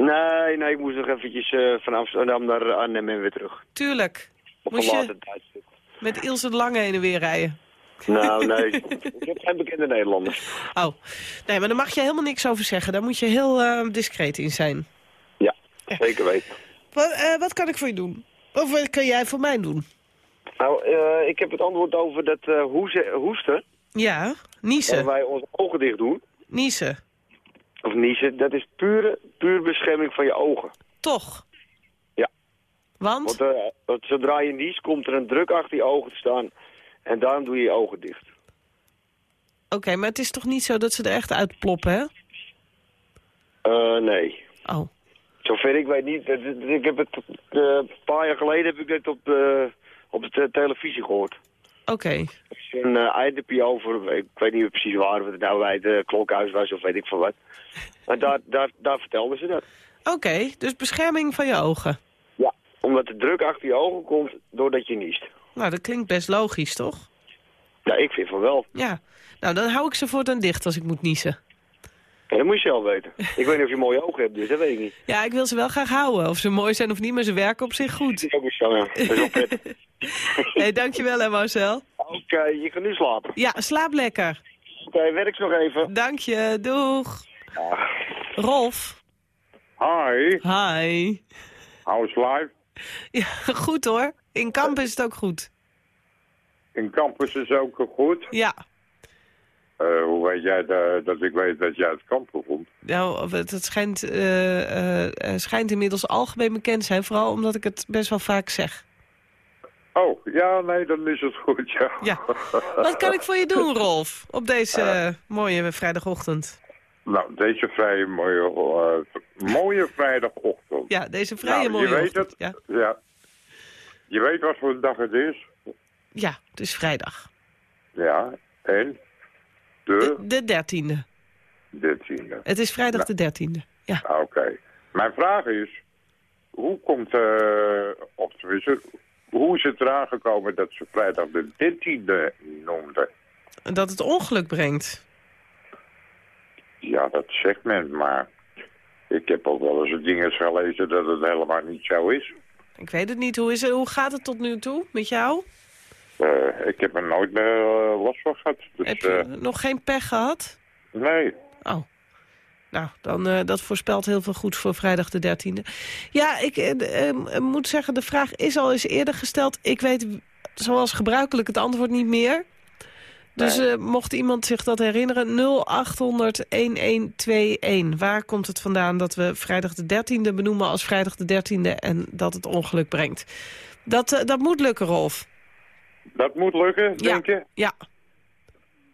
[SPEAKER 10] Nee, nee, ik moest nog eventjes eh, van Amsterdam naar Arnhem en weer terug.
[SPEAKER 3] Tuurlijk.
[SPEAKER 10] Op
[SPEAKER 3] Moest
[SPEAKER 10] een
[SPEAKER 3] je
[SPEAKER 10] later tijdstip.
[SPEAKER 3] met Ilse de Lange heen en weer rijden.
[SPEAKER 10] Nou, nee. ik heb geen bekende Nederlanders.
[SPEAKER 3] Oh, nee, maar daar mag je helemaal niks over zeggen. Daar moet je heel eh, discreet in zijn.
[SPEAKER 10] Ja, zeker weten.
[SPEAKER 3] Wat, eh, wat kan ik voor je doen? Of wat kan jij voor mij doen?
[SPEAKER 10] Nou, ik heb het antwoord over dat hoesten.
[SPEAKER 3] Ja,
[SPEAKER 10] Waar
[SPEAKER 3] niezen.
[SPEAKER 10] wij onze ogen dicht doen.
[SPEAKER 3] Niezen.
[SPEAKER 10] Of niezen. Dat is pure, pure bescherming van je ogen.
[SPEAKER 3] Toch?
[SPEAKER 10] Ja.
[SPEAKER 3] Want?
[SPEAKER 10] Want, eh, want zodra je niest, komt er een druk achter je ogen te staan. En daarom doe je je ogen dicht.
[SPEAKER 3] Oké, maar het is toch niet zo dat ze er echt uitploppen, hè?
[SPEAKER 10] Eh, nee.
[SPEAKER 3] Oh.
[SPEAKER 10] Zover ik weet niet. Het- Ik heb het eh, een paar jaar geleden heb ik het op, de op de te- televisie gehoord.
[SPEAKER 3] Oké.
[SPEAKER 10] Is een uh, eindepje over, ik weet niet precies waar, of het nou bij het eh, klokhuis was of weet ik van wat. Maar daar, daar, daar vertelden ze dat.
[SPEAKER 3] Oké, dus bescherming van je ogen.
[SPEAKER 10] Ja, omdat de druk achter je ogen komt doordat je niest.
[SPEAKER 3] Nou, dat klinkt best logisch, toch?
[SPEAKER 10] Ja, ik vind van wel.
[SPEAKER 3] Ja. Nou, dan hou ik ze voortaan dicht als ik moet niezen.
[SPEAKER 10] Ja, dat moet je zelf weten. Ik weet niet of je mooie ogen hebt, dus dat weet ik niet.
[SPEAKER 3] Ja, ik wil ze wel graag houden. Of ze mooi zijn of niet, maar ze werken op zich goed.
[SPEAKER 10] Dat is ook ja. Dat is wel prettig.
[SPEAKER 3] Hey, dankjewel hè Marcel.
[SPEAKER 10] Oké, je kan nu slapen.
[SPEAKER 3] Ja, slaap lekker.
[SPEAKER 10] Oké, werk nog even.
[SPEAKER 3] Dank je, doeg. Rolf.
[SPEAKER 11] Hi,
[SPEAKER 3] Hi.
[SPEAKER 11] House Live.
[SPEAKER 3] Ja, goed hoor. In kamp is het ook goed.
[SPEAKER 11] In campus is ook goed.
[SPEAKER 3] Ja.
[SPEAKER 11] Eh, hoe weet jij da- dat ik weet dat jij het kampen vond?
[SPEAKER 3] Nou, het, het schijnt, eh, eh, schijnt inmiddels algemeen bekend te zijn. Vooral omdat ik het best wel vaak zeg.
[SPEAKER 11] Oh, ja, nee, dan is het goed, ja.
[SPEAKER 3] Ja. Wat kan ik voor je doen, Rolf? Op deze mooie vrijdagochtend.
[SPEAKER 11] Nou, deze vrije mooie, mooie vrijdagochtend.
[SPEAKER 3] Ja, deze vrije
[SPEAKER 11] nou,
[SPEAKER 3] mooie
[SPEAKER 11] je weet
[SPEAKER 3] ochtend.
[SPEAKER 11] het.
[SPEAKER 3] Ja.
[SPEAKER 11] Ja. Je weet wat voor dag het is.
[SPEAKER 3] ja, het is vrijdag.
[SPEAKER 11] Ja, en?
[SPEAKER 3] De,
[SPEAKER 11] De
[SPEAKER 3] de dertiende.
[SPEAKER 11] dertiende.
[SPEAKER 3] Het is vrijdag de dertiende. Ja.
[SPEAKER 11] Ah, Oké. Mijn vraag is, hoe komt, eh of tenminste, hoe is het eraan gekomen dat ze vrijdag de dertiende noemden?
[SPEAKER 3] Dat het ongeluk brengt.
[SPEAKER 11] Ja, dat zegt men, maar ik heb ook wel eens dingen gelezen dat het helemaal niet zo is.
[SPEAKER 3] Ik weet het niet. Hoe, is het, hoe gaat het tot nu toe met jou?
[SPEAKER 11] Eh, ik heb er nooit meer eh, last van gehad. Dus,
[SPEAKER 3] Heb je
[SPEAKER 11] eh,
[SPEAKER 3] nog geen pech gehad?
[SPEAKER 11] nee.
[SPEAKER 3] Oh. Nou, dan, dat voorspelt heel veel goed voor vrijdag de 13e. Ja, ik eh, eh, moet zeggen, de vraag is al eens eerder gesteld. Ik weet zoals gebruikelijk het antwoord niet meer. Dus mocht iemand zich dat herinneren, 0800-1121. Waar komt het vandaan dat we vrijdag de 13e benoemen als vrijdag de 13e... en dat het ongeluk brengt? Dat, dat moet lukken, Rolf.
[SPEAKER 11] Dat moet lukken, denk je?
[SPEAKER 3] Ja.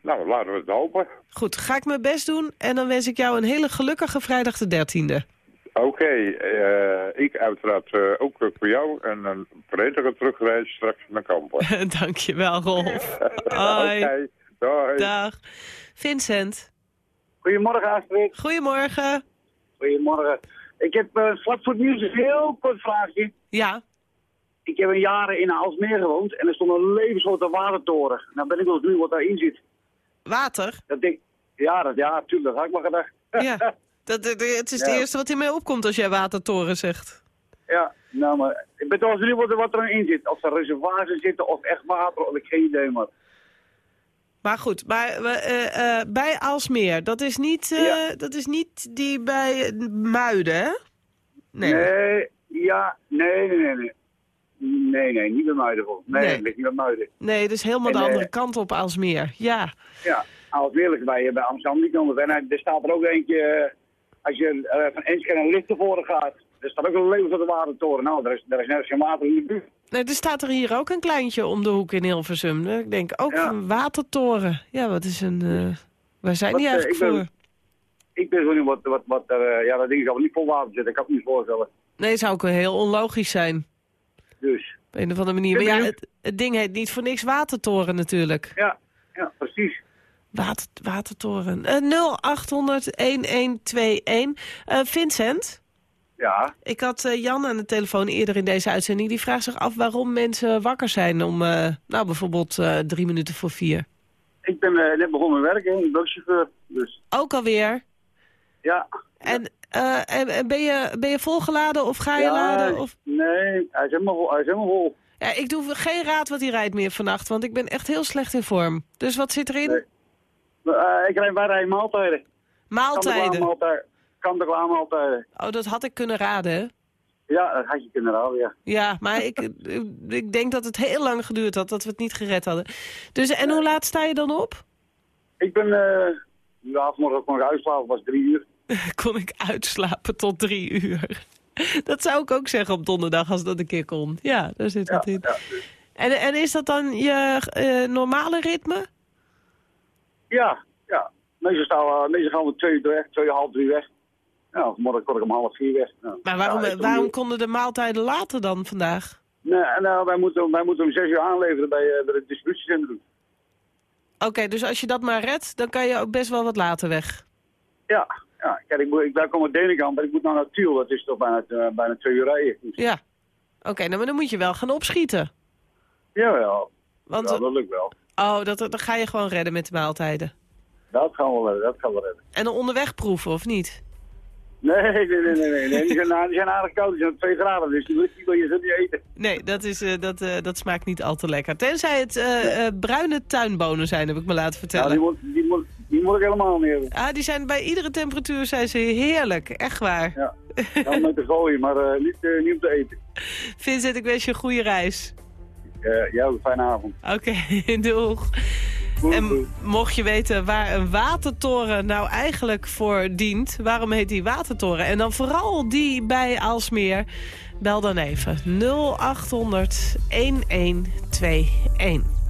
[SPEAKER 11] Nou, laten we het hopen.
[SPEAKER 3] Goed, ga ik mijn best doen en dan wens ik jou een hele gelukkige vrijdag de 13e.
[SPEAKER 11] Oké, eh, ik uiteraard eh, ook voor jou en een prettige terugreis straks naar Kampen.
[SPEAKER 3] Dankjewel, Rolf. Hoi.
[SPEAKER 11] Oké, doei.
[SPEAKER 3] Dag. Vincent.
[SPEAKER 12] Goedemorgen, Astrid.
[SPEAKER 3] Goedemorgen.
[SPEAKER 12] Goedemorgen. Ik heb uh, vlak voor het nieuws een heel kort vraagje.
[SPEAKER 3] Ja.
[SPEAKER 12] Ik heb een jaren in Aalsmeer gewoond en er stond een levensgrote watertoren. Nou ben ik wel eens benieuwd wat daarin zit.
[SPEAKER 3] Water?
[SPEAKER 12] Dat denk, ja, dat, ja, tuurlijk, dat had ik maar gedacht.
[SPEAKER 3] Ja, dat, het is het
[SPEAKER 12] Ja.
[SPEAKER 3] eerste wat in mij opkomt als jij watertoren zegt.
[SPEAKER 12] Ja, nou maar, ik ben eens benieuwd wat, wat erin zit. Of er reservoirs zitten of echt water, of ik geen idee, maar...
[SPEAKER 3] Maar goed, maar, we, eh, eh, bij Aalsmeer, dat is, niet, eh, dat is niet die bij Muiden, hè? Nee.
[SPEAKER 12] Nee, ja, nee, nee, nee, nee. Nee, niet bij Muiden volgens mij. Nee, ligt niet bij Muiden.
[SPEAKER 3] Nee, dus helemaal
[SPEAKER 12] En,
[SPEAKER 3] de
[SPEAKER 12] eh,
[SPEAKER 3] andere kant op Aalsmeer. Ja.
[SPEAKER 12] Ja, Aalsmeer ligt bij, bij Amsterdam niet onder. En er staat er ook eentje, eh, als je eh, van Enschede naar Lichtenvoorde gaat, er staat ook een levensgrote watertoren. Nou, daar is, daar is nergens geen water in de buurt.
[SPEAKER 3] Nee, er staat er hier ook een kleintje om de hoek in Hilversum. Ik denk ook een watertoren. Ja, wat is een... eh, waar zijn
[SPEAKER 12] Wat,
[SPEAKER 3] die
[SPEAKER 12] eh,
[SPEAKER 3] eigenlijk
[SPEAKER 12] ik ben-
[SPEAKER 3] voor?
[SPEAKER 12] Ik weet wel niet wat, wat, wat er, eh, ja, dat ding zal niet vol water zitten, ik kan het me niet voorstellen.
[SPEAKER 3] Nee, zou ook heel onlogisch zijn.
[SPEAKER 12] Dus,
[SPEAKER 3] Op een of andere manier. Maar ja, het, het ding heet niet voor niks watertoren natuurlijk.
[SPEAKER 12] ja, ja, precies.
[SPEAKER 3] Water, watertoren. Eh 0800-1121. Eh, Vincent?
[SPEAKER 12] Ja.
[SPEAKER 3] Ik had eh, Jan aan de telefoon eerder in deze uitzending. Die vraagt zich af waarom mensen wakker zijn om, eh, nou bijvoorbeeld eh, drie minuten voor vier.
[SPEAKER 12] Ik ben net begonnen met werken, ik ben chauffeur, dus
[SPEAKER 3] Ook alweer?
[SPEAKER 12] ja.
[SPEAKER 3] En, eh, en, en ben, je, ben je volgeladen of ga je
[SPEAKER 12] Ja,
[SPEAKER 3] laden? Of...
[SPEAKER 12] Nee, hij is helemaal vol. Hij is helemaal vol.
[SPEAKER 3] Ja, ik doe geen raad wat hij rijdt meer vannacht, want ik ben echt heel slecht in vorm. Dus wat zit erin?
[SPEAKER 12] Eh, ik rijd, wij rijden maaltijden.
[SPEAKER 3] Maaltijden?
[SPEAKER 12] Kant-en-klaar Kant-en-klaar maaltijden.
[SPEAKER 3] Oh, dat had ik kunnen raden, hè?
[SPEAKER 12] Ja, dat had je kunnen raden, ja.
[SPEAKER 3] Ja, maar ik, ik denk dat het heel lang geduurd had, dat we het niet gered hadden. Dus, en hoe laat sta je dan op?
[SPEAKER 12] Ik ben, eh ja, vanmorgen kon ik uitslapen, was drie uur.
[SPEAKER 3] kon ik uitslapen tot drie uur. Dat zou ik ook zeggen op donderdag als dat een keer kon. Ja, daar zit wat in. En, en is dat dan je eh, normale ritme?
[SPEAKER 12] Ja, ja. Meestal, staan meestal gaan we twee uur weg, twee, half drie weg. Ja, vanmorgen kon ik om half vier weg.
[SPEAKER 3] Maar waarom,
[SPEAKER 12] Ja,
[SPEAKER 3] waarom konden de maaltijden later dan vandaag?
[SPEAKER 12] Nee, nou, wij, moeten, wij moeten om zes uur aanleveren bij, eh, bij het distributiecentrum.
[SPEAKER 3] Oké, dus als je dat maar redt, dan kan je ook best wel wat later weg.
[SPEAKER 12] Ja, ja. Kijk, ik, moet, ik ben kom uit Denenkamp, maar ik moet nou naar Tiel. Dat is toch bijna, eh, bijna twee uur rijden.
[SPEAKER 3] Ja. Oké, nou, maar dan moet je wel gaan opschieten.
[SPEAKER 12] Jawel.
[SPEAKER 3] Want,
[SPEAKER 12] ja, dat lukt wel.
[SPEAKER 3] Oh, dat, dat ga je gewoon redden met de maaltijden.
[SPEAKER 12] Dat gaan we redden, dat gaan we redden.
[SPEAKER 3] En dan onderweg proeven, of niet?
[SPEAKER 12] Nee, nee, nee, nee, nee. Die, zijn, die zijn aardig koud, die zijn op twee graden, dus die, wil je niet eten.
[SPEAKER 3] Nee, dat, is, eh, dat, eh, dat smaakt niet al te lekker. Tenzij het bruine tuinbonen zijn, heb ik me laten
[SPEAKER 12] Ja,
[SPEAKER 3] vertellen.
[SPEAKER 12] die moet, die, moet, die moet ik helemaal niet hebben.
[SPEAKER 3] Ah, die zijn bij iedere temperatuur zijn ze heerlijk. Echt waar.
[SPEAKER 12] Ja, met te gooien, maar eh, niet, eh, niet om te eten.
[SPEAKER 3] Vincent, ik wens je een goede reis.
[SPEAKER 12] Ja, een fijne avond.
[SPEAKER 3] Oké, doeg. En mocht je weten waar een watertoren nou eigenlijk voor dient... waarom heet die watertoren? En dan vooral die bij Alsmeer. Bel dan even 0800 1121.